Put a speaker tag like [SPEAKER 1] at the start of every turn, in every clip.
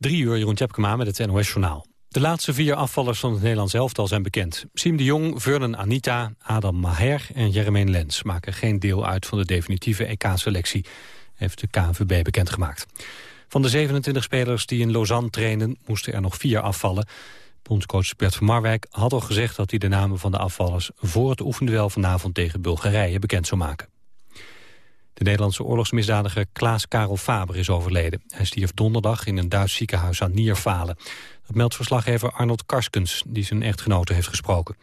[SPEAKER 1] Drie uur, Jeroen Tjepkema met het NOS-journaal. De laatste vier afvallers van het Nederlands elftal zijn bekend. Siem de Jong, Vernon Anita, Adam Maher en Jermaine Lens... maken geen deel uit van de definitieve EK-selectie... heeft de KNVB bekendgemaakt. Van de 27 spelers die in Lausanne trainen... moesten er nog vier afvallen. Bondscoach Bert van Marwijk had al gezegd dat hij de namen van de afvallers... voor het oefenduel vanavond tegen Bulgarije bekend zou maken. De Nederlandse oorlogsmisdadiger Klaas Karel Faber is overleden. Hij stierf donderdag in een Duits ziekenhuis aan Nierfalen. Dat meldt verslaggever Arnold Karskens, die zijn echtgenote heeft gesproken.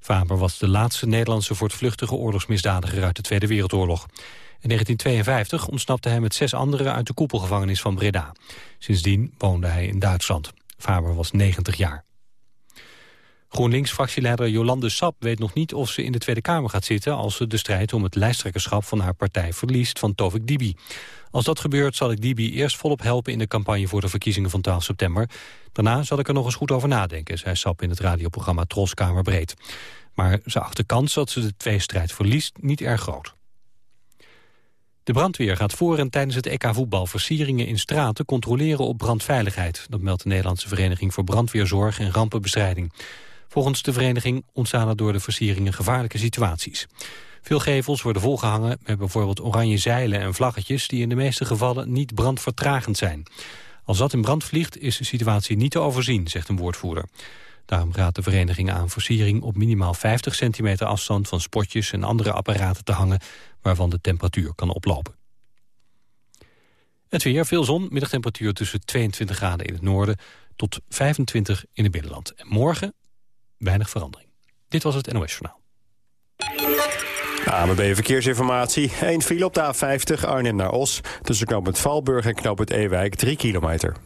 [SPEAKER 1] Faber was de laatste Nederlandse voortvluchtige oorlogsmisdadiger uit de Tweede Wereldoorlog. In 1952 ontsnapte hij met zes anderen uit de koepelgevangenis van Breda. Sindsdien woonde hij in Duitsland. Faber was 90 jaar. GroenLinks-fractieleider Jolande Sap weet nog niet of ze in de Tweede Kamer gaat zitten... als ze de strijd om het lijsttrekkerschap van haar partij verliest van Tovik Dibi. Als dat gebeurt zal ik Dibi eerst volop helpen in de campagne voor de verkiezingen van 12 september. Daarna zal ik er nog eens goed over nadenken, zei Sap in het radioprogramma Troskamer Breed. Maar ze acht de kans dat ze de tweestrijd verliest niet erg groot. De brandweer gaat voor en tijdens het EK voetbal versieringen in straten controleren op brandveiligheid. Dat meldt de Nederlandse Vereniging voor Brandweerzorg en Rampenbestrijding. Volgens de vereniging ontstaan er door de versieringen gevaarlijke situaties. Veel gevels worden volgehangen met bijvoorbeeld oranje zeilen en vlaggetjes... die in de meeste gevallen niet brandvertragend zijn. Als dat in brand vliegt is de situatie niet te overzien, zegt een woordvoerder. Daarom raadt de vereniging aan versiering op minimaal 50 centimeter afstand... van spotjes en andere apparaten te hangen waarvan de temperatuur kan oplopen. Het weer, veel zon, middagtemperatuur tussen 22 graden in het noorden... tot 25 in het binnenland. En morgen weinig verandering. Dit was het NOS Journaal.
[SPEAKER 2] AMB Verkeersinformatie. Eén file op de A50 Arnhem naar Os. Tussen knooppunt Valburg en knooppunt Ewijk 3 kilometer.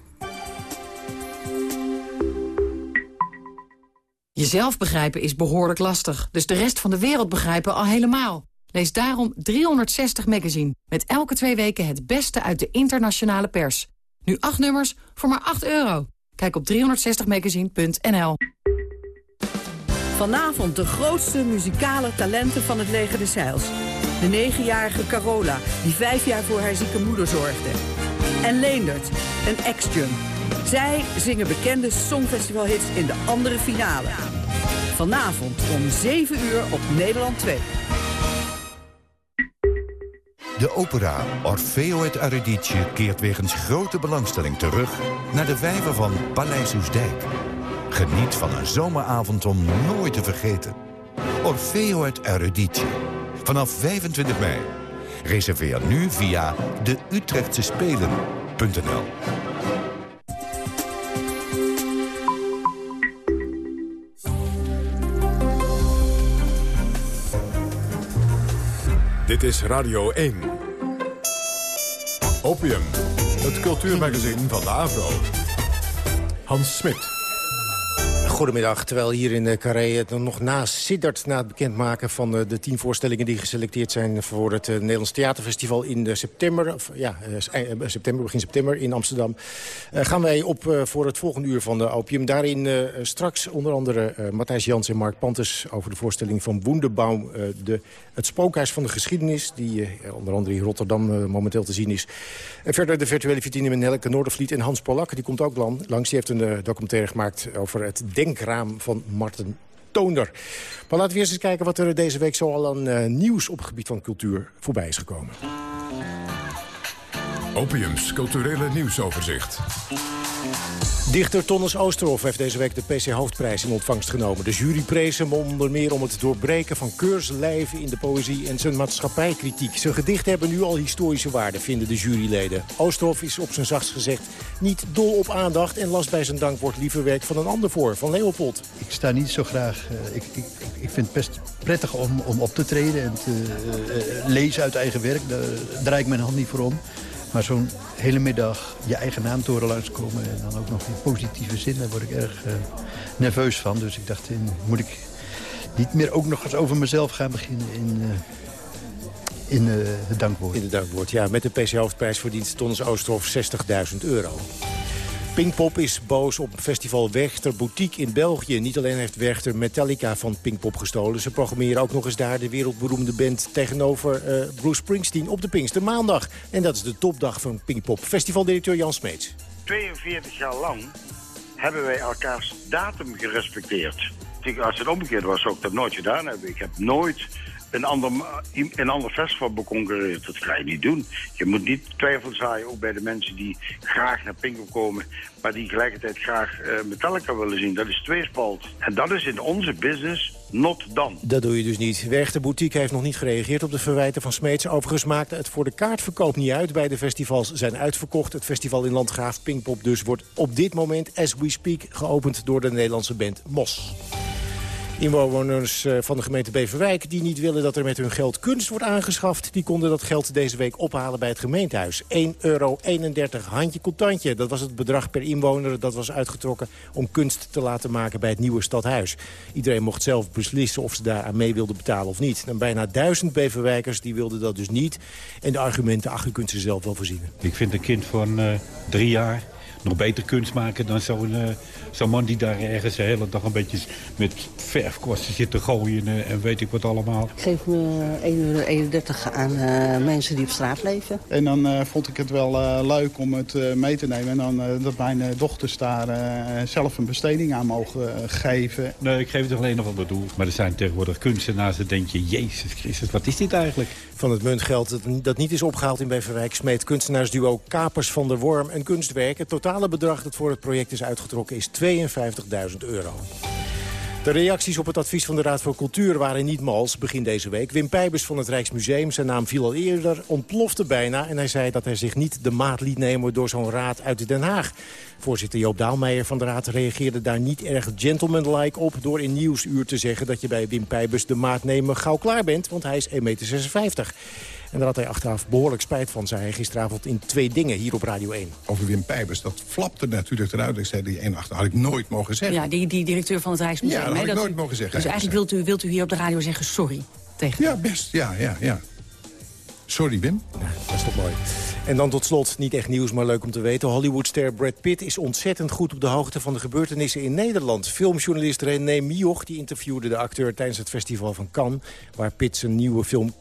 [SPEAKER 3] Jezelf begrijpen is behoorlijk lastig. Dus de rest van de wereld begrijpen al helemaal. Lees daarom 360 Magazine. Met elke twee weken het beste uit de internationale pers. Nu acht nummers voor maar 8 euro. Kijk op 360magazine.nl.
[SPEAKER 4] Vanavond de grootste muzikale talenten van het leger de Zeils. De negenjarige Carola, die vijf jaar voor haar zieke moeder zorgde. En Leendert, een ex-junk. Zij zingen bekende songfestivalhits in de andere finale. Vanavond om 7 uur op Nederland 2.
[SPEAKER 5] De opera Orfeo et Eurydice keert wegens grote belangstelling terug... naar de vijver van Paleis Oesdijk. Geniet van een zomeravond om nooit te vergeten. Orfeo het Eruditie. Vanaf 25 mei. Reserveer nu via de Utrechtse Spelen.nl.
[SPEAKER 6] Dit is Radio 1. Opium, het cultuurmagazin van de AVRO. Hans Smit.
[SPEAKER 7] Goedemiddag, terwijl hier in Carré het nog naast siddert... na het bekendmaken van de, de tien voorstellingen die geselecteerd zijn... voor het uh, Nederlands Theaterfestival in september, of, ja, uh, september, begin september in Amsterdam... Gaan wij op voor het volgende uur van de Opium. Daarin straks onder andere Matthijs Jans en Mark Pantes... over de voorstelling van Woendebaum, de, het spookhuis van de geschiedenis... die onder andere in Rotterdam momenteel te zien is. En verder de virtuele vitrine met Nelke Noordervliet en Hans Polak. Die komt ook langs. Die heeft een documentaire gemaakt over het denken denkraam van Martin Toonder. Maar laten we eerst eens kijken wat er deze week zo al aan uh, nieuws op het gebied van cultuur voorbij is gekomen.
[SPEAKER 6] Opiums culturele nieuwsoverzicht.
[SPEAKER 7] Dichter Tonnes Oosterhof heeft deze week de PC Hoofdprijs in ontvangst genomen. De jury prees hem onder meer om het doorbreken van keurslijven in de poëzie en zijn maatschappijkritiek. Zijn gedichten hebben nu al historische waarde, vinden de juryleden. Oosterhof is op zijn zachtst gezegd niet dol op aandacht en las bij zijn dankwoord liever werk van een ander voor, van Leopold.
[SPEAKER 8] Ik sta niet zo graag, uh, ik, ik, ik vind het best prettig om, om op te treden en te uh, lezen uit eigen werk. Daar draai ik mijn hand niet voor om. Maar zo'n hele middag je eigen naam toren langskomen... en dan ook nog in positieve zin, daar word ik erg uh, nerveus van. Dus ik dacht, in, moet ik niet meer ook nog eens over mezelf gaan beginnen... in, uh, in uh, het dankwoord.
[SPEAKER 7] In het dankwoord, ja. Met de PC Hoofdprijs verdient Tonnes Oosterhof 60.000 euro. Pinkpop is boos op festival Werchter Boutique in België. Niet alleen heeft Werchter Metallica van Pinkpop gestolen... ze programmeren ook nog eens daar de wereldberoemde band... tegenover uh, Bruce Springsteen op de Pinkster Maandag. En dat is de topdag van Pinkpop. Festivaldirecteur Jan Smeets.
[SPEAKER 9] 42 jaar lang hebben wij elkaars datum gerespecteerd. Als het omgekeerd was, zou ik dat nooit gedaan hebben. Ik heb nooit een ander, een ander festival beconcurreerd. Dat ga je niet doen. Je moet niet twijfel zaaien, ook bij de mensen die graag naar Pinko komen... maar die tegelijkertijd graag uh, Metallica willen zien. Dat is tweespalt. En dat is in onze business not done.
[SPEAKER 7] Dat doe je dus niet. De Boutique heeft nog niet gereageerd op de verwijten van Smeets. Overigens maakte het voor de kaartverkoop niet uit. Beide festivals zijn uitverkocht. Het festival in Landgraaf Pinkpop dus wordt op dit moment, as we speak... geopend door de Nederlandse band Mos. Inwoners eh, van de gemeente Beverwijk die niet willen dat er met hun geld kunst wordt aangeschaft... die konden dat geld deze week ophalen bij het gemeentehuis. 1,31 euro, handje contantje. Dat was het bedrag per inwoner dat was uitgetrokken... om kunst te laten maken bij het nieuwe stadhuis. Iedereen mocht zelf beslissen of ze daar aan mee wilden betalen of niet. En bijna duizend Beverwijkers die wilden dat dus niet. En de argumenten, ach, u kunt ze zelf wel voorzien.
[SPEAKER 10] Ik vind een kind van uh, drie jaar nog beter kunst maken dan zo'n uh, zo'n man die daar ergens de hele dag een beetje met verfkwasten zit te gooien uh, en weet ik wat allemaal.
[SPEAKER 11] Ik geef me 1,31 euro aan uh, mensen die op straat leven.
[SPEAKER 12] En dan vond ik het wel leuk om het mee te nemen. En dan dat mijn dochters daar zelf een besteding aan mogen geven.
[SPEAKER 10] Nee, ik geef het alleen nog wel doel. Maar er zijn tegenwoordig kunstenaars, dan denk je, Jezus Christus, wat is dit eigenlijk?
[SPEAKER 7] Van het muntgeld dat, dat niet is opgehaald in Beverwijk... smeet kunstenaarsduo Kapers van der Worm en Kunstwerk. Het totale bedrag dat voor het project is uitgetrokken is 52.000 euro. De reacties op het advies van de Raad voor Cultuur waren niet mals begin deze week. Wim Pijbers van het Rijksmuseum, zijn naam viel al eerder, ontplofte bijna... en hij zei dat hij zich niet de maat liet nemen door zo'n raad uit Den Haag. Voorzitter Joop Daalmeijer van de Raad reageerde daar niet erg gentlemanlike op... door in Nieuwsuur te zeggen dat je bij Wim Pijbers de maat nemen gauw klaar bent... want hij is 1,56 meter. En daar had hij achteraf behoorlijk spijt van, zei hij gisteravond in twee dingen hier op Radio 1.
[SPEAKER 13] Over Wim Pijbers, dat flapte natuurlijk eruit. Ik zei, die 1,8 had ik nooit mogen zeggen.
[SPEAKER 14] Ja, die, die directeur van het Rijksmuseum.
[SPEAKER 13] Ja, dat had ik nooit mogen zeggen.
[SPEAKER 14] Dus eigenlijk wilt u, wilt u hier op de radio zeggen sorry tegen
[SPEAKER 13] Ja, best. Ja, ja, ja. Sorry, Wim.
[SPEAKER 7] dat is toch mooi. En dan tot slot, niet echt nieuws, maar leuk om te weten... Hollywoodster Brad Pitt is ontzettend goed op de hoogte van de gebeurtenissen in Nederland. Filmjournalist René Mioch die interviewde de acteur tijdens het festival van Cannes... waar Pitt zijn nieuwe film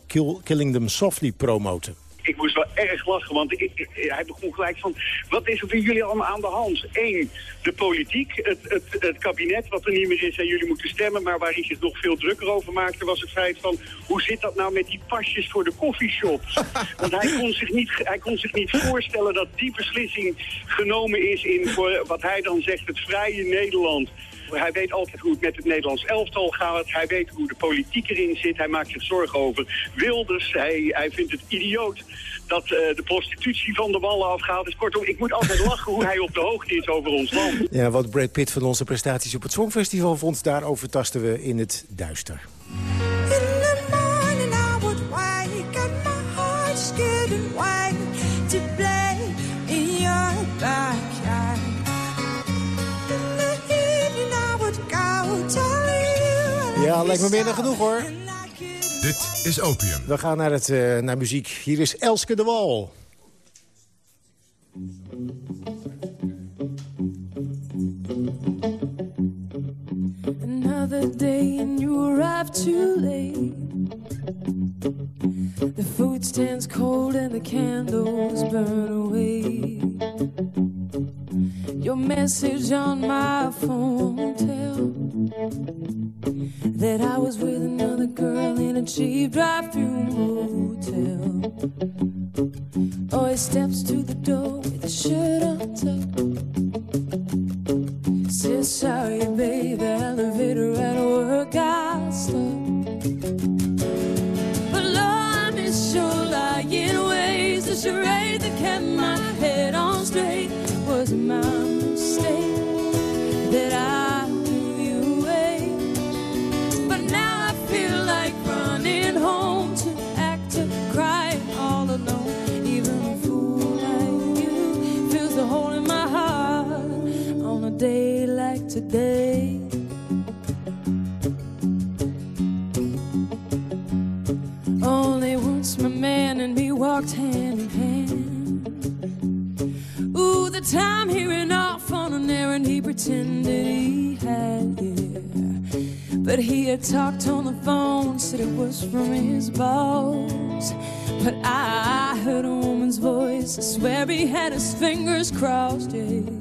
[SPEAKER 7] Killing Them Softly promoten
[SPEAKER 15] ik moest wel erg lachen, want ik, hij begon gelijk van... wat is er voor jullie allemaal aan de hand? Eén, de politiek, het, het, het kabinet wat er niet meer is en jullie moeten stemmen... maar waar hij zich nog veel drukker over maakte was het feit van... hoe zit dat nou met die pasjes voor de koffieshops? want hij kon, zich niet, hij kon zich niet voorstellen dat die beslissing genomen is... in voor wat hij dan zegt het vrije Nederland... Hij weet altijd hoe het met het Nederlands elftal gaat. Hij weet hoe de politiek erin zit. Hij maakt zich zorgen over Wilders. Hij, vindt het idioot dat uh, de prostitutie van de wallen afgaat. Dus kortom, ik moet altijd lachen hoe hij op de hoogte is over ons land.
[SPEAKER 7] Ja, wat Brad Pitt van onze prestaties op het Songfestival vond... daarover tasten we in het duister. Ja, lijkt me meer dan genoeg hoor.
[SPEAKER 6] Dit is Opium.
[SPEAKER 7] We gaan naar, het, uh, naar muziek. Hier is Elske de Wal.
[SPEAKER 16] Another day and you arrive too late. The food stands cold and the candles burn away. Your message on my phone tell that I was with another girl in a cheap drive-through motel. Oh, he steps to the door with a shirt untucked. Says sorry, baby, elevator at work I stopped. But Lord, I miss the charade that kept my head on straight. Was my mistake that I he had talked on the phone, said it was from his boss. But I heard a woman's voice. I swear he had his fingers crossed. Yeah.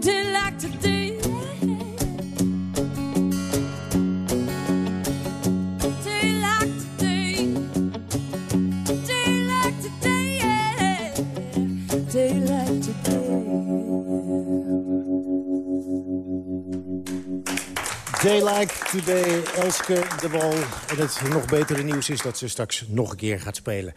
[SPEAKER 16] Today, yeah. Day like today.
[SPEAKER 7] Day Like Today, Elske de Wal. En het nog betere nieuws is dat ze straks nog een keer gaat spelen.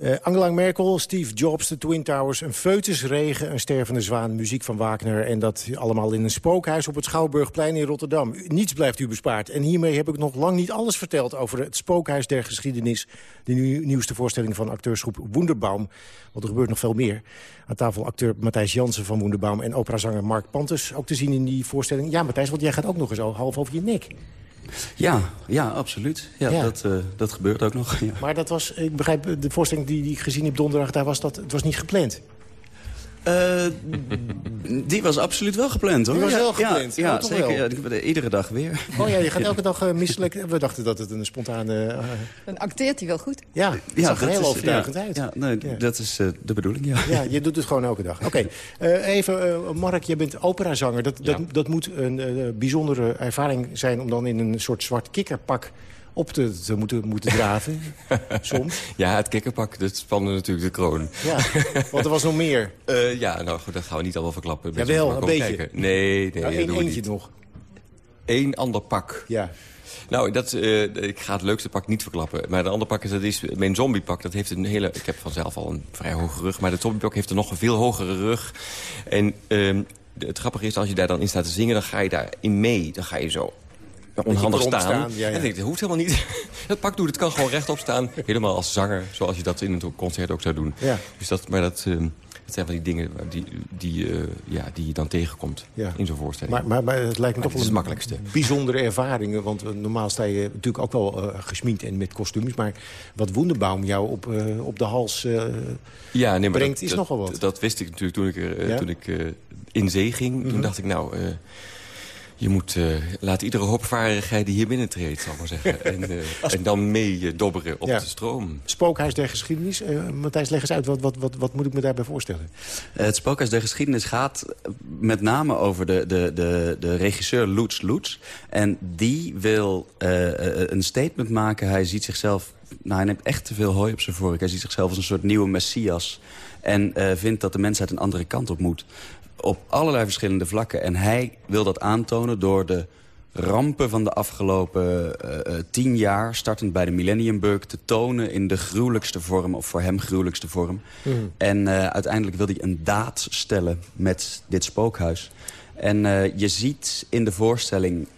[SPEAKER 7] Eh, Angela Merkel, Steve Jobs, de Twin Towers... een foetusregen, een stervende zwaan, muziek van Wagner... en dat allemaal in een spookhuis op het Schouwburgplein in Rotterdam. Niets blijft u bespaard. En hiermee heb ik nog lang niet alles verteld... over het spookhuis der geschiedenis. De nieuw- nieuwste voorstelling van acteursgroep Wonderbaum. Want er gebeurt nog veel meer. Aan tafel acteur Matthijs Jansen van Wonderbaum... en operazanger Mark Pantus, ook te zien in die voorstelling. Ja, Matthijs, want jij gaat ook nog eens al half over je nek.
[SPEAKER 17] Ja, ja, absoluut. Ja,
[SPEAKER 7] Ja.
[SPEAKER 17] Dat, eh, dat gebeurt ook nog. Ja.
[SPEAKER 7] Maar dat was, ik begrijp, de voorstelling die, die ik gezien heb donderdag... Daar was dat, het was niet gepland.
[SPEAKER 17] Eh, die was absoluut wel gepland, hoor.
[SPEAKER 7] Die was
[SPEAKER 17] Ja,
[SPEAKER 7] wel gepland?
[SPEAKER 17] Ja, ja
[SPEAKER 7] Oh,
[SPEAKER 17] zeker. Ja, ik- iedere dag weer.
[SPEAKER 7] Oh ja, je gaat elke dag eh, misselijk. We dachten dat het een spontane... eh,
[SPEAKER 18] Dan acteert hij wel goed.
[SPEAKER 7] ja, het zag er
[SPEAKER 17] dat
[SPEAKER 7] heel
[SPEAKER 17] is-
[SPEAKER 7] overtuigend
[SPEAKER 17] ja,
[SPEAKER 7] uit.
[SPEAKER 17] Ja, nee, dat is eh, de bedoeling, ja.
[SPEAKER 7] Ja, je doet het gewoon elke dag. Oké, eh, even, Mark, je bent operazanger. Dat, dat, dat moet een bijzondere ervaring zijn... om dan in een soort zwart kikkerpak op te, te moeten, moeten draven. Soms.
[SPEAKER 19] Ja, het kikkerpak, dat spande natuurlijk de kroon.
[SPEAKER 7] Ja, want er was nog meer.
[SPEAKER 19] Eh, ja, nou goed, dat gaan we niet allemaal verklappen. Moeten maar
[SPEAKER 7] een beetje.
[SPEAKER 19] Kijken. Nee, nee,
[SPEAKER 7] Nou, één eentje nog.
[SPEAKER 19] Eén ander pak.
[SPEAKER 7] Ja.
[SPEAKER 19] Nou, dat, eh, ik ga het leukste pak niet verklappen. Maar een ander pak is, dat is mijn zombiepak. Dat heeft een hele... Ik heb vanzelf al een vrij hoge rug. Maar dat zombiepak heeft een nog een veel hogere rug. En ehm, het grappige is, als je daar dan in staat te zingen... dan ga je daarin mee. Dan ga je zo onhandig staan.
[SPEAKER 7] staan, ja, ja.
[SPEAKER 19] En ik, dat hoeft helemaal niet. dat pak doet, het kan gewoon rechtop staan. Helemaal als zanger, zoals je dat in een concert ook zou doen.
[SPEAKER 7] Ja.
[SPEAKER 19] Dus dat, maar dat, ehm, zijn van die dingen die, die, eh, ja, die je dan tegenkomt
[SPEAKER 7] Ja.
[SPEAKER 19] in zo'n voorstelling.
[SPEAKER 7] Maar, maar, maar het lijkt me
[SPEAKER 19] Maar
[SPEAKER 7] toch wel
[SPEAKER 19] is
[SPEAKER 7] een
[SPEAKER 19] het makkelijkste.
[SPEAKER 7] bijzondere ervaring. Want eh, normaal sta je natuurlijk ook wel gesminkt en met kostuums. Maar wat Wonderbaum jou op, op de hals
[SPEAKER 19] ja, nee,
[SPEAKER 7] brengt,
[SPEAKER 19] dat,
[SPEAKER 7] is
[SPEAKER 19] dat,
[SPEAKER 7] nogal wat.
[SPEAKER 19] Dat wist ik natuurlijk toen ik,
[SPEAKER 7] Ja?
[SPEAKER 19] toen ik in zee ging. Toen
[SPEAKER 7] Mhm.
[SPEAKER 19] dacht ik, nou, je moet eh, laat iedere hoopvaardigheid die hier binnentreedt, zal ik maar zeggen. en, eh, en dan mee eh, dobberen op
[SPEAKER 7] Ja.
[SPEAKER 19] de stroom.
[SPEAKER 7] Spookhuis der geschiedenis. Eh, Matthijs, leg eens uit. Wat, wat, wat, wat moet ik me daarbij voorstellen?
[SPEAKER 17] Eh, Het Spookhuis der Geschiedenis gaat met name over de, de, de, de regisseur Lutz Lutz. En die wil een statement maken. Hij ziet zichzelf... Nou, hij neemt echt te veel hooi op zijn vork. Hij ziet zichzelf als een soort nieuwe messias. En eh, vindt dat de mensheid een andere kant op moet. Op allerlei verschillende vlakken. En hij wil dat aantonen door de rampen van de afgelopen eh, eh, tien jaar... startend bij de Millennium Bug te tonen in de gruwelijkste vorm... of voor hem gruwelijkste vorm. En eh, uiteindelijk wil hij een daad stellen met dit spookhuis. En je ziet in de voorstelling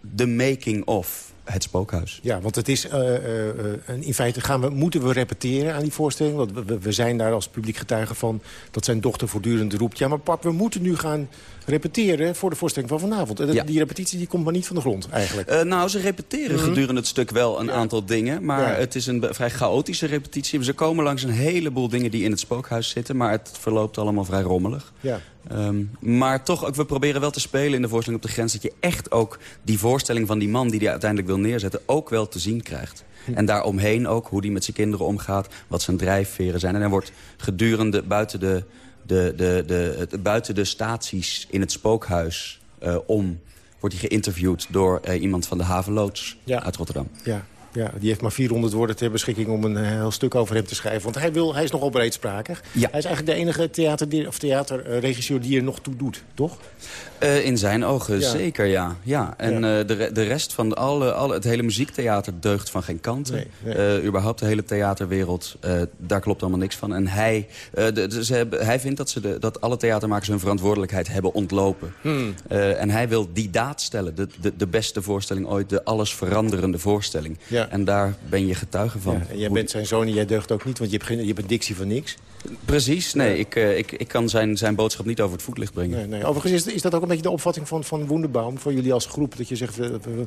[SPEAKER 17] de making of het spookhuis.
[SPEAKER 7] Ja, want het is, eh, eh, eh, in feite gaan we, moeten we repeteren aan die voorstelling. Want we, we zijn daar als publiek getuige van dat zijn dochter voortdurend roept... ja, maar pap, we moeten nu gaan repeteren voor de voorstelling van vanavond. En dat-
[SPEAKER 17] Ja.
[SPEAKER 7] Die repetitie die komt maar niet van de grond, eigenlijk.
[SPEAKER 17] Eh, nou, ze repeteren
[SPEAKER 7] Mhm.
[SPEAKER 17] gedurende het stuk wel een aantal dingen. Maar
[SPEAKER 7] Ja.
[SPEAKER 17] het is een vrij chaotische repetitie. Ze komen langs een heleboel dingen die in het spookhuis zitten. Maar het verloopt allemaal vrij rommelig.
[SPEAKER 7] Ja.
[SPEAKER 17] Ehm, maar toch, ook, we proberen wel te spelen in de voorstelling op de grens... dat je echt ook die voorstelling van die man die die uiteindelijk wil wil neerzetten... ook wel te zien krijgt. En daaromheen ook hoe hij met zijn kinderen omgaat. Wat zijn drijfveren zijn. En hij wordt gedurende buiten de, de, de, de, het- buiten de staties in het spookhuis eh, om... wordt hij geïnterviewd door eh, iemand van de havenloods uit Rotterdam.
[SPEAKER 7] Ja, ja, die heeft maar 400 woorden ter beschikking om een eh, heel stuk over hem te schrijven. Want hij, wil, hij is nogal breedsprakig.
[SPEAKER 17] Ja.
[SPEAKER 7] Hij is eigenlijk de enige theater, of theaterregisseur die er nog toe doet, toch?
[SPEAKER 17] Eh, in zijn ogen
[SPEAKER 7] Ja.
[SPEAKER 17] zeker, ja. ja. En eh, de, de rest van alle, alle, het hele muziektheater deugt van geen kanten.
[SPEAKER 7] Nee, nee.
[SPEAKER 17] Eh, überhaupt de hele theaterwereld, eh, daar klopt allemaal niks van. En hij, eh, de, de- ze hebben, hij vindt dat, ze de, dat alle theatermakers hun verantwoordelijkheid hebben ontlopen.
[SPEAKER 7] Hmm.
[SPEAKER 17] Eh, en hij wil die daad stellen. De, de, de beste voorstelling ooit, de alles veranderende voorstelling.
[SPEAKER 7] Ja.
[SPEAKER 17] En daar ben je getuige van.
[SPEAKER 7] Ja, en jij
[SPEAKER 17] Hoe-
[SPEAKER 7] bent zijn zoon en jij deugt ook niet, want je hebt, geen, je hebt een dictie van niks.
[SPEAKER 17] Precies, nee, ik, eh, ik, ik kan zijn, zijn boodschap niet over het voetlicht brengen.
[SPEAKER 7] Nee, nee. Overigens is, is dat ook een beetje de opvatting van, van Wunderbaum, voor jullie als groep. Dat je zegt, we-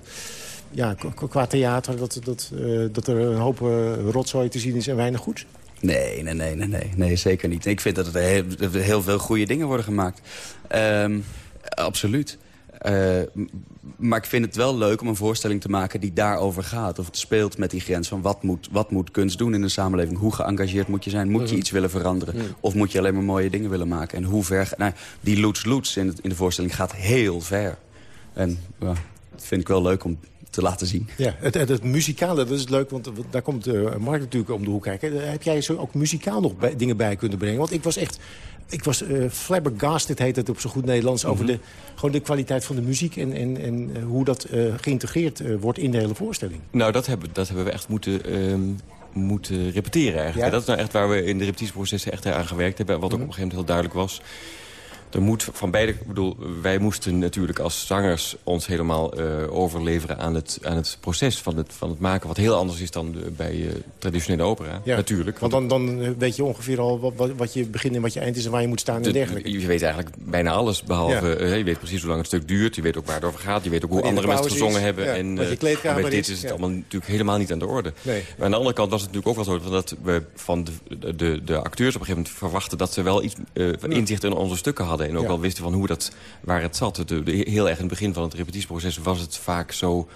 [SPEAKER 7] ja, qua- theater, dat, dat, eh, dat er een hoop eh, rotzooi te zien is en weinig goeds.
[SPEAKER 17] Nee, nee, nee, nee, nee, nee, zeker niet. Ik vind dat er heel, heel veel goede dingen worden gemaakt. Ehm, absoluut. Eh, maar ik vind het wel leuk om een voorstelling te maken die daarover gaat. Of het speelt met die grens van wat moet, wat moet kunst doen in een samenleving. Hoe geëngageerd moet je zijn? Moet je
[SPEAKER 7] Mhm.
[SPEAKER 17] iets willen veranderen?
[SPEAKER 7] Mhm.
[SPEAKER 17] Of moet je alleen maar mooie dingen willen maken? En hoe ver... Nou, die Loets Loets in, in de voorstelling gaat heel ver. En ja, dat vind ik wel leuk om te laten zien.
[SPEAKER 7] Ja, het, het, het muzikale, dat is leuk, want daar komt eh Mark natuurlijk om de hoek kijken. Heb jij zo ook muzikaal nog bij- dingen bij kunnen brengen? Want ik was echt, ik was eh flabbergasted, heet het op zo goed Nederlands... over
[SPEAKER 19] Mhm.
[SPEAKER 7] de, gewoon de kwaliteit van de muziek en, en, en eh, hoe dat eh, geïntegreerd eh, wordt in de hele voorstelling.
[SPEAKER 19] Nou, dat hebben, dat hebben we echt moeten, ehm, moeten repeteren eigenlijk.
[SPEAKER 7] Ja?
[SPEAKER 19] Dat is nou echt waar we in de repetitieprocessen echt aan gewerkt hebben. Wat ook op een gegeven moment heel duidelijk was. Er moet van beide... Ik bedoel, wij moesten natuurlijk als zangers ons helemaal eh, overleveren aan het, aan het proces van het, van het maken. Wat heel anders is dan de- bij eh, traditionele opera.
[SPEAKER 7] Ja,
[SPEAKER 19] Natuurlijk.
[SPEAKER 7] Want dan, dan weet je ongeveer al wat, wat, wat je begin en wat je eind is... en waar je moet staan en
[SPEAKER 19] De-
[SPEAKER 7] dergelijke.
[SPEAKER 19] je weet eigenlijk bijna alles, behalve...
[SPEAKER 7] Ja.
[SPEAKER 19] eh, je weet precies hoe lang het stuk duurt. Je weet ook waar het over gaat. Je weet ook hoe andere mensen gezongen
[SPEAKER 7] is.
[SPEAKER 19] hebben.
[SPEAKER 7] Ja,
[SPEAKER 19] En, bij dit
[SPEAKER 7] is.
[SPEAKER 19] het allemaal natuurlijk helemaal niet aan de orde.
[SPEAKER 7] Nee.
[SPEAKER 19] Maar aan de andere kant was het natuurlijk ook wel zo... dat we van de, de, de, acteurs op een gegeven moment verwachten... dat ze wel iets inzicht in onze stukken hadden. En ook
[SPEAKER 7] Ja.
[SPEAKER 19] wel wisten van hoe dat, waar het zat. De, de- heel erg in het begin van het repetitieproces was het vaak zo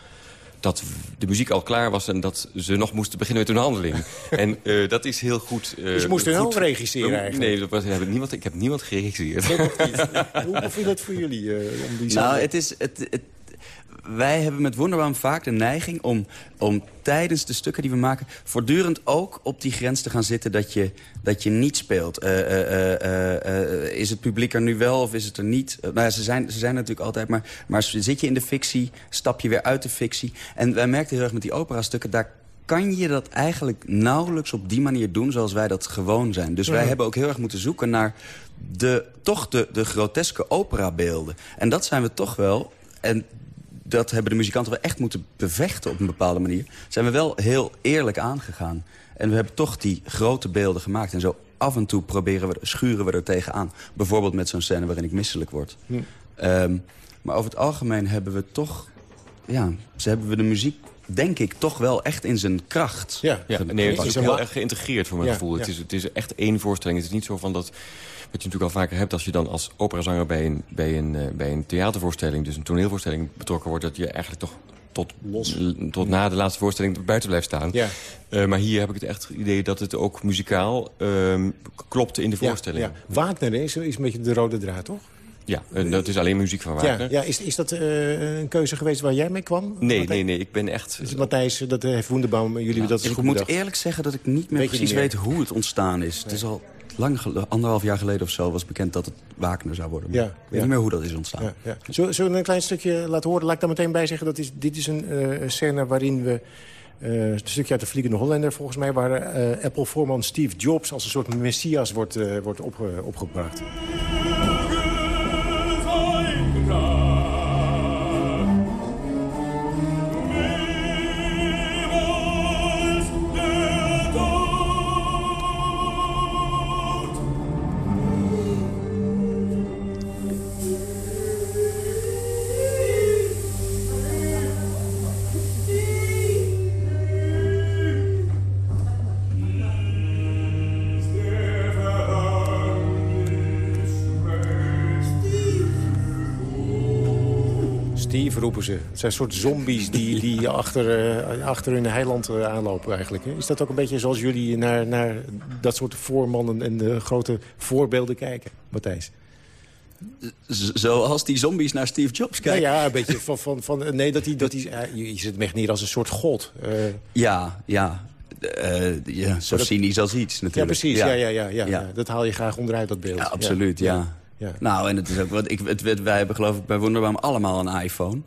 [SPEAKER 19] dat de muziek al klaar was en dat ze nog moesten beginnen met hun handeling. en eh, dat is heel goed. eh,
[SPEAKER 7] Dus je moest hun regisseren
[SPEAKER 19] Eh,
[SPEAKER 7] eigenlijk?
[SPEAKER 19] Nee, dat was, we hebben niemand, ik heb niemand geregisseerd.
[SPEAKER 7] Hoe viel dat voor jullie? eh, om die
[SPEAKER 17] Nou, het is... Het, het, wij hebben met Wonderbaum vaak de neiging om, om tijdens de stukken die we maken... voortdurend ook op die grens te gaan zitten dat je, dat je niet speelt. Eh, eh, eh, is het publiek er nu wel of is het er niet? Nou ja, ze zijn, ze zijn natuurlijk altijd, maar, maar zit je in de fictie... stap je weer uit de fictie. En wij merkten heel erg met die operastukken... daar kan je dat eigenlijk nauwelijks op die manier doen zoals wij dat gewoon zijn. Dus wij hebben ook heel erg moeten zoeken naar de, toch de, de groteske operabeelden. En dat zijn we toch wel... En dat hebben de muzikanten wel echt moeten bevechten op een bepaalde manier. Zijn we wel heel eerlijk aangegaan. En we hebben toch die grote beelden gemaakt. En zo af en toe proberen we, schuren we er tegenaan. Bijvoorbeeld met zo'n scène waarin ik misselijk word.
[SPEAKER 7] Hm.
[SPEAKER 17] Ehm, maar over het algemeen hebben we toch... Ja, ze hebben we de muziek, denk ik, toch wel echt in zijn kracht.
[SPEAKER 7] Ja,
[SPEAKER 19] Ja, nee, het is heel erg geïntegreerd voor mijn
[SPEAKER 7] Ja,
[SPEAKER 19] gevoel. Het, is, het is echt één voorstelling. Het is niet zo van dat... Wat je natuurlijk al vaker hebt als je dan als operazanger bij een, bij een, eh, bij een theatervoorstelling... dus een toneelvoorstelling betrokken wordt... dat je eigenlijk toch tot, tot na de laatste voorstelling buiten blijft staan.
[SPEAKER 7] Ja.
[SPEAKER 19] Eh, maar hier heb ik het echt idee dat het ook muzikaal ehm, klopte in de voorstelling.
[SPEAKER 7] ja. Wagner is, is een beetje de rode draad, toch?
[SPEAKER 19] Ja, en dat is alleen muziek van Wagner.
[SPEAKER 7] Ja, ja is, is dat eh, een keuze geweest waar jij mee kwam?
[SPEAKER 19] Nee, nee, nee, ik ben echt...
[SPEAKER 7] Dus Matthijs, dat heeft Wunderbaum, jullie dat is
[SPEAKER 17] ik
[SPEAKER 7] goed
[SPEAKER 17] moet
[SPEAKER 7] bedacht.
[SPEAKER 17] eerlijk zeggen dat ik niet meer
[SPEAKER 7] Weet
[SPEAKER 17] precies
[SPEAKER 7] niet meer?
[SPEAKER 17] weet hoe het ontstaan is. Het is al lang, anderhalf jaar geleden of zo was bekend dat het Wagner zou worden.
[SPEAKER 7] Ja,
[SPEAKER 17] ik weet niet meer hoe dat is ontstaan.
[SPEAKER 7] Ja, ja. Zullen, zullen we een klein stukje laten horen? Laat ik daar meteen bij zeggen. Dat is, dit is een eh, scène waarin we... eh, een stukje uit de Vliegende Hollander volgens mij... waar eh, Apple-voorman Steve Jobs als een soort messias wordt, wordt opge- opgebracht. Het zijn soort zombies die, die achter, eh, achter hun heiland eh, aanlopen eigenlijk. Hè? Is dat ook een beetje zoals jullie naar, naar dat soort voormannen en de grote voorbeelden kijken, Matthijs?
[SPEAKER 17] Z- Zoals die zombies naar Steve Jobs kijken.
[SPEAKER 7] ja, een beetje van... van, van nee, dat hij, dat eh, je zit hem echt neer als een soort god. Eh,
[SPEAKER 17] Ja, ja. Eh, ja zo
[SPEAKER 7] dat-
[SPEAKER 17] cynisch als iets natuurlijk.
[SPEAKER 7] ja, precies. Ja. Ja, ja, ja, ja. Dat haal je graag onderuit, dat beeld.
[SPEAKER 17] Ja, absoluut, ja. Nou, en het is ook wat ik, het, het- wij hebben geloof ik bij Wonderbaum allemaal een iPhone.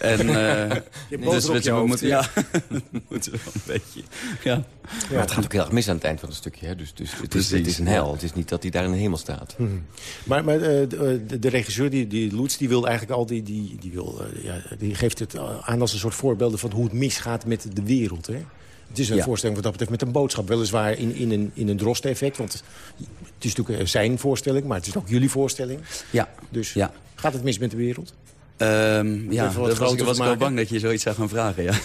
[SPEAKER 17] En, eh
[SPEAKER 7] boter
[SPEAKER 17] dus we,
[SPEAKER 7] hoofd,
[SPEAKER 17] moeten,
[SPEAKER 7] ja.
[SPEAKER 17] ja, we moeten wel een beetje. Ja.
[SPEAKER 19] Maar het gaat ook heel erg mis aan het eind van het stukje. Hè? Dus, dus het, is, het is een
[SPEAKER 17] ja.
[SPEAKER 19] hel. Het is niet dat hij daar in de hemel staat.
[SPEAKER 7] Mhm. Maar, maar eh, de, de- de regisseur, die, die Loets, die wil eigenlijk al die, die, die, wil, eh, ja, die geeft het eh, aan als een soort voorbeelden van hoe het misgaat met de wereld. Hè? Het is een
[SPEAKER 17] Ja.
[SPEAKER 7] voorstelling wat dat betreft met een boodschap. Weliswaar in, in een, in een drost-effect. Want het is natuurlijk eh, zijn voorstelling, maar het is ook jullie voorstelling.
[SPEAKER 17] Ja.
[SPEAKER 7] Dus
[SPEAKER 17] Ja.
[SPEAKER 7] gaat het mis met de wereld?
[SPEAKER 17] Ehm, ja, daar was, ik, was ik wel bang dat je zoiets zou gaan vragen, ja.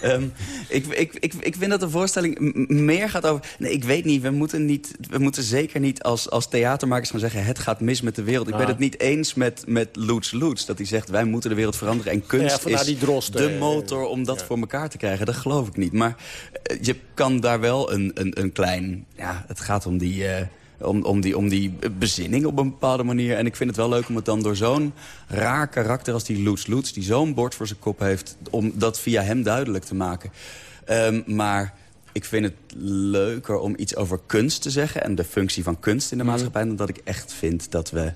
[SPEAKER 17] Ehm, ik, ik, ik, ik vind dat de voorstelling meer gaat over... Nee, ik weet niet, we moeten, niet, we moeten zeker niet als, als theatermakers gaan zeggen... het gaat mis met de wereld. Ik
[SPEAKER 7] Ah.
[SPEAKER 17] ben het niet eens met, met Loots Loots. Dat hij zegt, wij moeten de wereld veranderen. En kunst
[SPEAKER 7] Ja,
[SPEAKER 17] is de motor om dat voor elkaar te krijgen. Dat geloof ik niet. Maar eh, je kan daar wel een, een, een klein... Ja, het gaat om die... eh, om, om, die, om die bezinning op een bepaalde manier. En ik vind het wel leuk om het dan door zo'n raar karakter als die Loots Loots... die zo'n bord voor zijn kop heeft, om dat via hem duidelijk te maken. Ehm, maar ik vind het leuker om iets over kunst te zeggen... en de functie van kunst in de maatschappij... dan dat ik echt vind dat we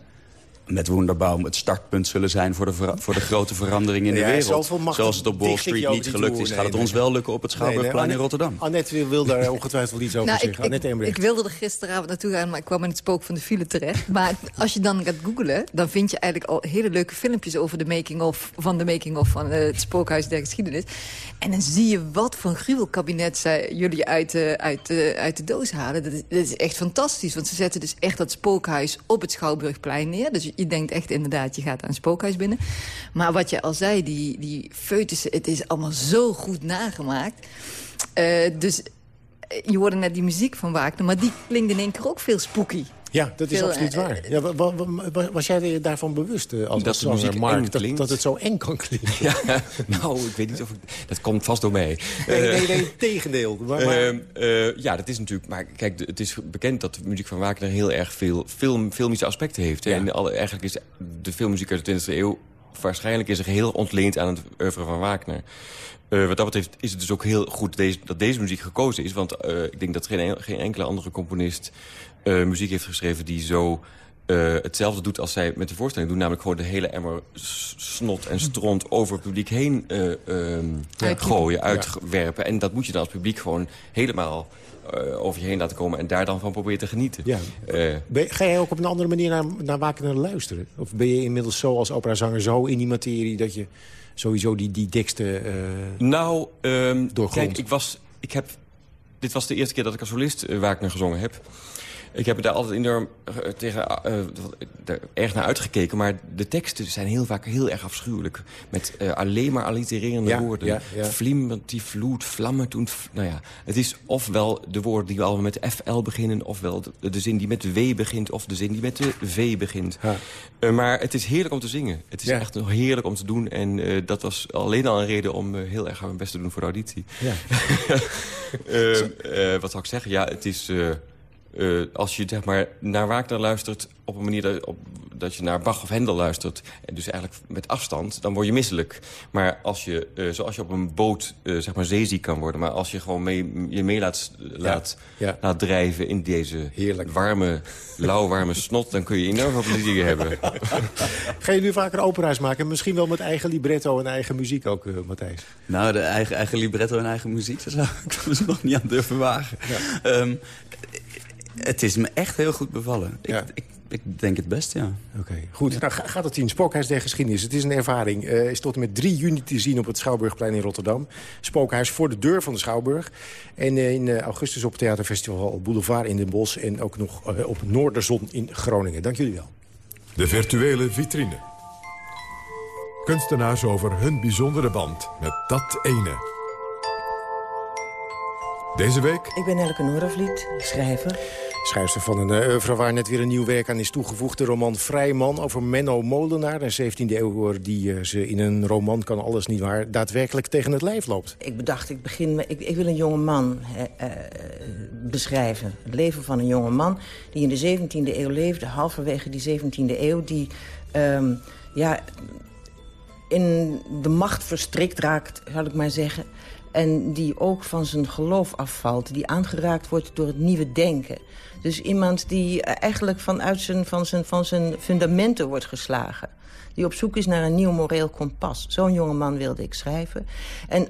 [SPEAKER 17] met Wonderbaum het startpunt zullen zijn... voor de, vera- voor de grote verandering in de
[SPEAKER 7] Ja,
[SPEAKER 17] wereld. Zoals het op Wall Street niet gelukt is...
[SPEAKER 7] Nee,
[SPEAKER 17] gaat het
[SPEAKER 7] nee,
[SPEAKER 17] ons
[SPEAKER 7] nee.
[SPEAKER 17] wel lukken op het Schouwburgplein
[SPEAKER 7] Nee,
[SPEAKER 17] in Rotterdam.
[SPEAKER 7] Annette wil, wil daar ongetwijfeld iets over
[SPEAKER 18] Nou, ik,
[SPEAKER 7] zeggen. Annette
[SPEAKER 18] ik, wilde er gisteravond naartoe gaan, maar ik kwam in het spook van de file terecht. Maar als je dan gaat googlen, dan vind je eigenlijk al hele leuke filmpjes... over de making-of van de making-of van eh, het Spookhuis der Geschiedenis. En dan zie je wat voor gruwelkabinet zij jullie uit de, uit de, uit de doos halen. Dat is, dat is echt fantastisch, want ze zetten dus echt dat spookhuis op het Schouwburgplein neer. Dus je denkt echt inderdaad, je gaat aan een spookhuis binnen. Maar wat je al zei, die, die foetussen, het is allemaal zo goed nagemaakt. Eh, dus eh, je hoorde net die muziek van Wagner, maar die klinkt in één keer ook veel spooky.
[SPEAKER 7] Ja, dat is
[SPEAKER 18] Veel,
[SPEAKER 7] absoluut
[SPEAKER 18] eh,
[SPEAKER 7] waar. Ja, wa- wa- wa- was jij daarvan bewust eh, als,
[SPEAKER 19] Dat
[SPEAKER 7] als
[SPEAKER 19] de
[SPEAKER 7] zanger,
[SPEAKER 19] muziek eng
[SPEAKER 7] Mark, dat,
[SPEAKER 19] klinkt?
[SPEAKER 7] dat het zo eng kan klinken?
[SPEAKER 19] Ja, nou, ik weet niet of ik... Dat komt vast door mij.
[SPEAKER 7] Nee,
[SPEAKER 19] Eh,
[SPEAKER 7] nee, nee, tegendeel. Maar, maar-
[SPEAKER 19] Ehm, eh, ja, dat is natuurlijk... Maar kijk, het is bekend dat de muziek van Wagner heel erg veel film, filmische aspecten heeft. hè. En alle, eigenlijk is de filmmuziek uit de 20e eeuw... waarschijnlijk is er heel ontleend aan het oeuvre van Wagner. Eh, wat dat betreft is het dus ook heel goed deze, dat deze muziek gekozen is. Want eh, ik denk dat geen, geen enkele andere componist eh, muziek heeft geschreven... die zo hetzelfde doet als zij met de voorstelling doen. Namelijk gewoon de hele emmer snot en stront over het publiek heen eh, ehm, gooien, uitwerpen. En dat moet je dan als publiek gewoon helemaal eh, over je heen laten komen... en daar dan van proberen te genieten.
[SPEAKER 7] Ja.
[SPEAKER 19] Eh,
[SPEAKER 7] Ben je- ga jij ook op een andere manier naar, naar Wagner luisteren? Of ben je inmiddels zo als operazanger zo in die materie... dat je sowieso die, die teksten... eh,
[SPEAKER 19] Nou,
[SPEAKER 7] Doorgrond.
[SPEAKER 19] kijk, ik was, ik heb, dit was de eerste keer dat ik als solist Wagner gezongen heb. Ik heb er daar altijd enorm eh, tegen, daar erg naar uitgekeken. Maar de teksten zijn heel vaak heel erg afschuwelijk. Met eh, alleen maar allitererende
[SPEAKER 7] Ja,
[SPEAKER 19] woorden.
[SPEAKER 7] ja, ja.
[SPEAKER 19] Flimmert die vloed, vlammen toen... Nou ja, het is ofwel de woorden die allemaal met FL beginnen... ofwel de, de zin die met W begint... of de zin die met de V begint. Maar het is heerlijk om te zingen. Het is echt heerlijk om te doen. En dat was alleen al een reden om heel erg aan mijn best te doen voor de auditie.
[SPEAKER 7] Ja.
[SPEAKER 19] Eh, eh, wat zou ik zeggen? Ja, het is... eh, als je zeg maar, naar Wagner luistert op een manier dat, op, dat je naar Bach of Hendel luistert... en dus eigenlijk met afstand, dan word je misselijk. Maar als je, eh, zoals je op een boot eh, zeg maar zeeziek kan worden... maar als je gewoon mee, je mee laat, laat,
[SPEAKER 7] ja.
[SPEAKER 19] laat drijven in deze warme, lauwwarme snot... dan kun je enorm veel plezier hebben.
[SPEAKER 7] Ga je nu vaker opera's maken? Misschien wel met eigen libretto en eigen muziek ook, Matthijs?
[SPEAKER 17] Nou, de eigen, eigen libretto en eigen muziek, daar zou ik dus nog niet aan durven wagen. Ehm, het is me echt heel goed bevallen. Ik, ik, ik denk het best, ja.
[SPEAKER 7] Oké, goed. Nou, ga- gaat het zien. Spookhuis der Geschiedenis. Het is een ervaring. Eh is tot en met 3 juni te zien op het Schouwburgplein in Rotterdam. Spookhuis voor de deur van de Schouwburg. En in eh, augustus op Theaterfestival Boulevard in Den Bosch. En ook nog eh, op Noorderzon in Groningen. Dank jullie wel.
[SPEAKER 6] De virtuele vitrine. Kunstenaars over hun bijzondere band met dat ene. Deze week
[SPEAKER 20] Ik ben Elke Noordervliet, schrijver.
[SPEAKER 7] Schrijfster van een oeuvre waar net weer een nieuw werk aan is toegevoegd. De roman Vrijman over Menno Molenaar. Een 17e eeuw die uh, ze in een roman kan alles niet waar... daadwerkelijk tegen het lijf loopt.
[SPEAKER 20] Ik bedacht, ik, begin, ik, ik wil een jonge man uh, beschrijven. Het leven van een jonge man die in de 17e eeuw leefde. Halverwege die 17e eeuw. Die um, ja, in de macht verstrikt raakt, zal ik maar zeggen... En die ook van zijn geloof afvalt. Die aangeraakt wordt door het nieuwe denken. Dus iemand die eigenlijk vanuit zijn, van zijn, van zijn fundamenten wordt geslagen. Die op zoek is naar een nieuw moreel kompas. Zo'n jonge man wilde ik schrijven. En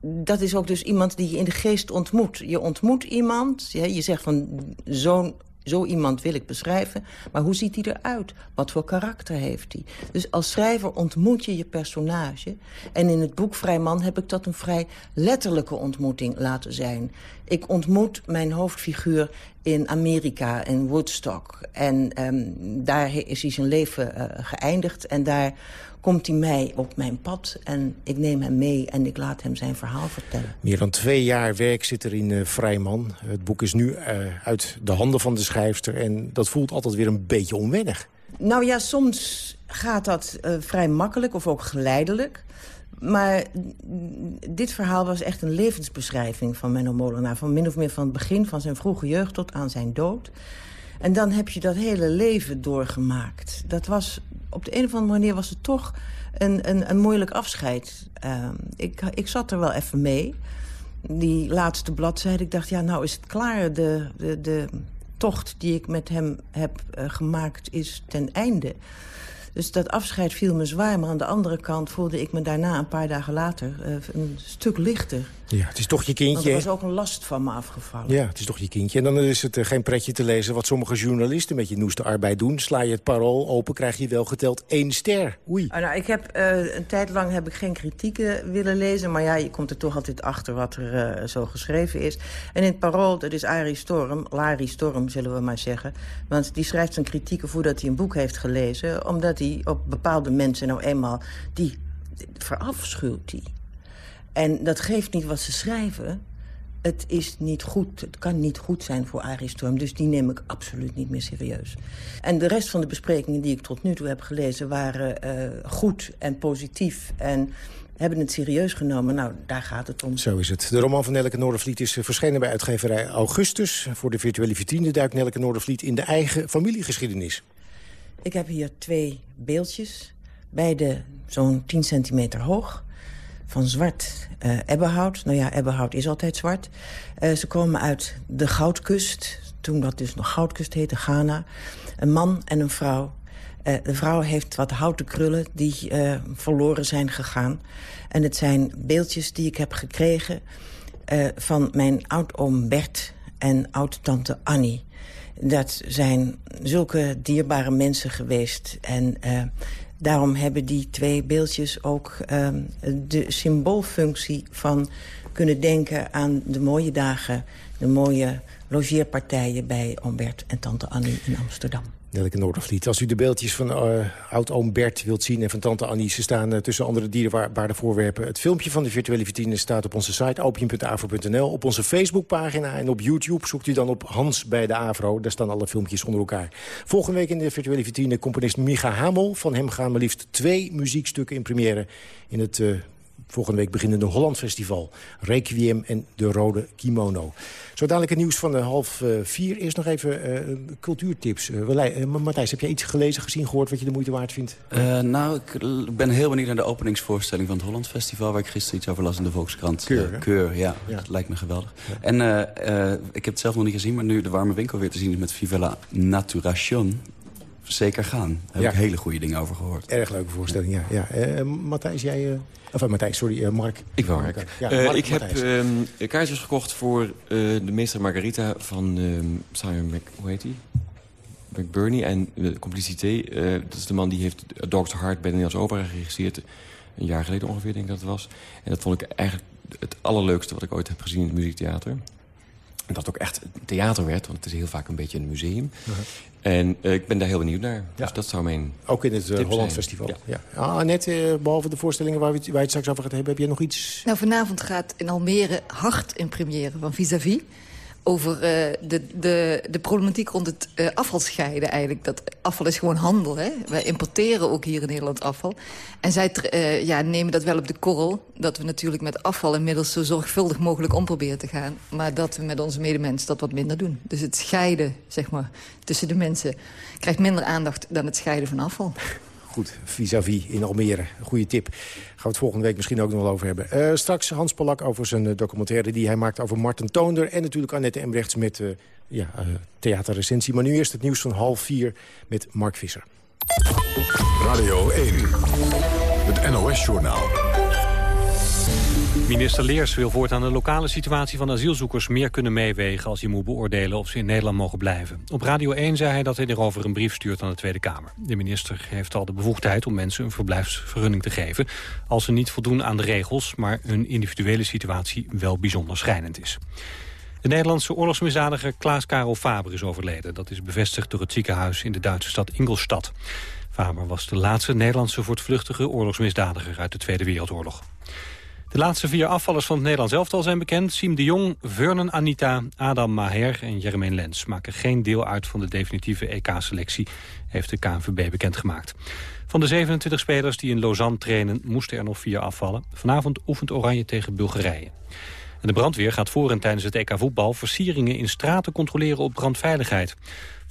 [SPEAKER 20] dat is ook dus iemand die je in de geest ontmoet. Je ontmoet iemand, je zegt van zo'n zo iemand wil ik beschrijven, maar hoe ziet hij eruit? Wat voor karakter heeft hij? Dus als schrijver ontmoet je je personage. En in het boek Vrijman heb ik dat een vrij letterlijke ontmoeting laten zijn. Ik ontmoet mijn hoofdfiguur in Amerika, in Woodstock. En um, daar is hij zijn leven uh, geëindigd. En daar komt hij mij op mijn pad en ik neem hem mee en ik laat hem zijn verhaal vertellen.
[SPEAKER 7] Meer dan twee jaar werk zit er in uh, Vrijman. Het boek is nu uh, uit de handen van de schrijfster en dat voelt altijd weer een beetje onwennig.
[SPEAKER 20] Nou ja, soms gaat dat uh, vrij makkelijk of ook geleidelijk. Maar dit verhaal was echt een levensbeschrijving van Menno Molenaar. Van min of meer van het begin van zijn vroege jeugd tot aan zijn dood. En dan heb je dat hele leven doorgemaakt. Dat was, op de een of andere manier was het toch een, een, een moeilijk afscheid. Uh, ik, ik zat er wel even mee. Die laatste bladzijde, ik dacht, ja, nou is het klaar. De, de, de tocht die ik met hem heb uh, gemaakt is ten einde. Dus dat afscheid viel me zwaar. Maar aan de andere kant voelde ik me daarna, een paar dagen later, uh, een stuk lichter.
[SPEAKER 7] Ja, het is toch je kindje.
[SPEAKER 20] Want er was ook een last van me afgevallen.
[SPEAKER 7] Ja, het is toch je kindje. En dan is het uh, geen pretje te lezen wat sommige journalisten met je noeste arbeid doen. Sla je het parool open, krijg je wel geteld één ster. Oei.
[SPEAKER 20] Uh, nou, ik heb, uh, een tijd lang heb ik geen kritieken willen lezen. Maar ja, je komt er toch altijd achter wat er zo geschreven is. En in het parool, dat is Arie Storm, Larry Storm zullen we maar zeggen. Want die schrijft zijn kritieken voordat hij een boek heeft gelezen. Omdat hij op bepaalde mensen nou eenmaal, die verafschuwt die. En dat geeft niet wat ze schrijven. Het is niet goed. Het kan niet goed zijn voor Arie Storm. Dus die neem ik absoluut niet meer serieus. En de rest van de besprekingen die ik tot nu toe heb gelezen... waren uh, goed en positief en hebben het serieus genomen. Nou, daar gaat het om.
[SPEAKER 7] Zo is het. De roman van Nelleke Noordervliet is verschenen bij uitgeverij Augustus. Voor de virtuele vitrine duikt Nelleke Noordervliet in de eigen familiegeschiedenis.
[SPEAKER 20] Ik heb hier twee beeldjes. Beide zo'n 10 centimeter hoog van zwart uh, ebbenhout. Nou ja, ebbenhout is altijd zwart. Uh, ze komen uit de Goudkust, toen dat dus nog Goudkust heette, Ghana. Een man en een vrouw. Uh, de vrouw heeft wat houten krullen die verloren zijn gegaan. En het zijn beeldjes die ik heb gekregen van mijn oud-oom Bert en oud-tante Annie. Dat zijn zulke dierbare mensen geweest. En Daarom hebben die twee beeldjes ook uh, de symboolfunctie van kunnen denken aan de mooie dagen... de mooie logeerpartijen bij Ombert en tante Annie in Amsterdam.
[SPEAKER 7] Nelke Noordervliet. Als u de beeldjes van uh, oud-oom Bert wilt zien en van tante Annie... ze staan uh, tussen andere dierenwaarde voorwerpen. Het filmpje van de virtuele vitrine staat op onze site opium.avro.nl... op onze Facebookpagina en op YouTube zoekt u dan op Hans bij de Avro. Daar staan alle filmpjes onder elkaar. Volgende week in de virtuele vitrine componist Micha Hamel. Van hem gaan maar liefst twee muziekstukken in première... in het uh, volgende week beginnende Holland Festival. Requiem en de Rode Kimono. Zo dadelijk het nieuws van de half uh, vier. Eerst nog even uh, cultuurtips. Matthijs, heb jij iets gelezen, gezien, gehoord... wat je de moeite waard vindt?
[SPEAKER 17] nou, ik ben heel benieuwd naar de openingsvoorstelling van het Holland Festival... waar ik gisteren iets over las in de Volkskrant.
[SPEAKER 7] Keur,
[SPEAKER 17] Keur ja, ja. Dat lijkt me geweldig. Ja. En ik heb het zelf nog niet gezien... maar nu de warme winkel weer te zien is met Vivella Naturation zeker gaan. Daar heb ja. ik hele goede dingen over gehoord.
[SPEAKER 7] Erg leuke voorstelling, ja. ja. Uh, Matthijs, jij... Uh, of uh, Matthijs, sorry, Mark.
[SPEAKER 19] Ik ben Mark. Ja, Mark ik heb um, kaartjes gekocht voor de meester Margarita van um, Simon Mc... Hoe heet hij? McBurney en de Complicité. dat is de man die heeft Dr. Heart bij de Nederlandse Opera geregisseerd. Een jaar geleden ongeveer, denk ik dat het was. En dat vond ik eigenlijk het allerleukste wat ik ooit heb gezien in het muziektheater. En dat ook echt theater werd, want het is heel vaak een beetje een museum. Uh -huh. En uh, ik ben daar heel benieuwd naar. Ja. Dus dat zou mijn
[SPEAKER 7] Ook in het uh, Holland zijn. Festival. Ja. ja. Ah, Annette, uh, behalve de voorstellingen waar we, het, waar we het straks over gaan hebben... heb jij nog iets?
[SPEAKER 18] Nou, vanavond gaat in Almere Hart in première van Vis-a-vis. Over eh, de, de, de problematiek rond het uh, afvalscheiden eigenlijk. Dat afval is gewoon handel. Hè? Wij importeren ook hier in Nederland afval. En zij uh, ja, nemen dat wel op de korrel. Dat we natuurlijk met afval inmiddels zo zorgvuldig mogelijk om proberen te gaan. Maar dat we met onze medemens dat wat minder doen. Dus het scheiden zeg maar, tussen de mensen krijgt minder aandacht dan het scheiden van afval.
[SPEAKER 7] Goed, vis-à-vis in Almere. Goede tip. Gaan we het volgende week misschien ook nog wel over hebben. Uh, straks Hans Polak over zijn uh, documentaire die hij maakt over Martin Toonder. En natuurlijk Annette Embrechts met uh, ja, theaterrecensie. Maar nu eerst het nieuws van half vier met Mark Visser.
[SPEAKER 6] Radio 1, het NOS-journaal.
[SPEAKER 1] Minister Leers wil voortaan de lokale situatie van asielzoekers meer kunnen meewegen als hij moet beoordelen of ze in Nederland mogen blijven. Op Radio 1 zei hij dat hij erover een brief stuurt aan de Tweede Kamer. De minister heeft al de bevoegdheid om mensen een verblijfsvergunning te geven als ze niet voldoen aan de regels, maar hun individuele situatie wel bijzonder schrijnend is. De Nederlandse oorlogsmisdadiger Klaas Karel Faber is overleden. Dat is bevestigd door het ziekenhuis in de Duitse stad Ingolstadt. Faber was de laatste Nederlandse voortvluchtige oorlogsmisdadiger uit de Tweede Wereldoorlog. De laatste vier afvallers van het Nederlands elftal zijn bekend. Siem de Jong, Vernon Anita, Adam Maher en Jermaine Lens... maken geen deel uit van de definitieve EK-selectie... heeft de KNVB bekendgemaakt. Van de 27 spelers die in Lausanne trainen... moesten er nog vier afvallen. Vanavond oefent Oranje tegen Bulgarije. En de brandweer gaat voor en tijdens het EK voetbal... versieringen in straten controleren op brandveiligheid.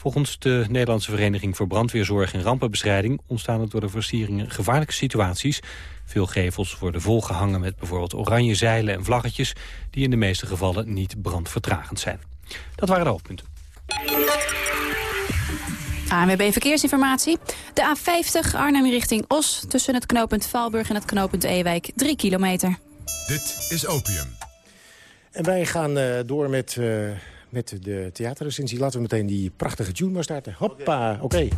[SPEAKER 1] Volgens de Nederlandse Vereniging voor Brandweerzorg en Rampenbestrijding... ontstaan er door de versieringen gevaarlijke situaties... Veel gevels worden volgehangen met bijvoorbeeld oranje zeilen en vlaggetjes... die in de meeste gevallen niet brandvertragend zijn. Dat waren de hoofdpunten.
[SPEAKER 21] ANWB Verkeersinformatie. De A50 Arnhem richting Os tussen het knooppunt Valburg en het knooppunt Ewijk 3 kilometer.
[SPEAKER 6] Dit is Opium.
[SPEAKER 7] En wij gaan uh, door met, uh, met de theaterrecensie. Laten we meteen die prachtige tune maar starten. Hoppa, oké. Okay.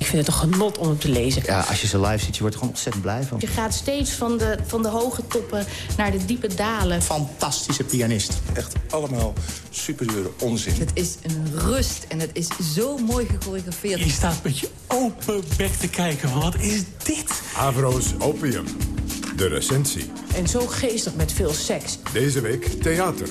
[SPEAKER 22] Ik vind het een genot om hem te lezen.
[SPEAKER 23] Ja, als je ze live ziet, je wordt er gewoon ontzettend blij van.
[SPEAKER 22] Je gaat steeds van de, van de hoge toppen naar de diepe dalen.
[SPEAKER 23] Fantastische pianist.
[SPEAKER 13] Echt allemaal superieure onzin.
[SPEAKER 18] Het is een rust en het is zo mooi gechoreografeerd.
[SPEAKER 24] Je staat met je open bek te kijken van wat is dit?
[SPEAKER 6] Avro's Opium. De recensie.
[SPEAKER 22] En zo geestig met veel seks.
[SPEAKER 6] Deze week theater.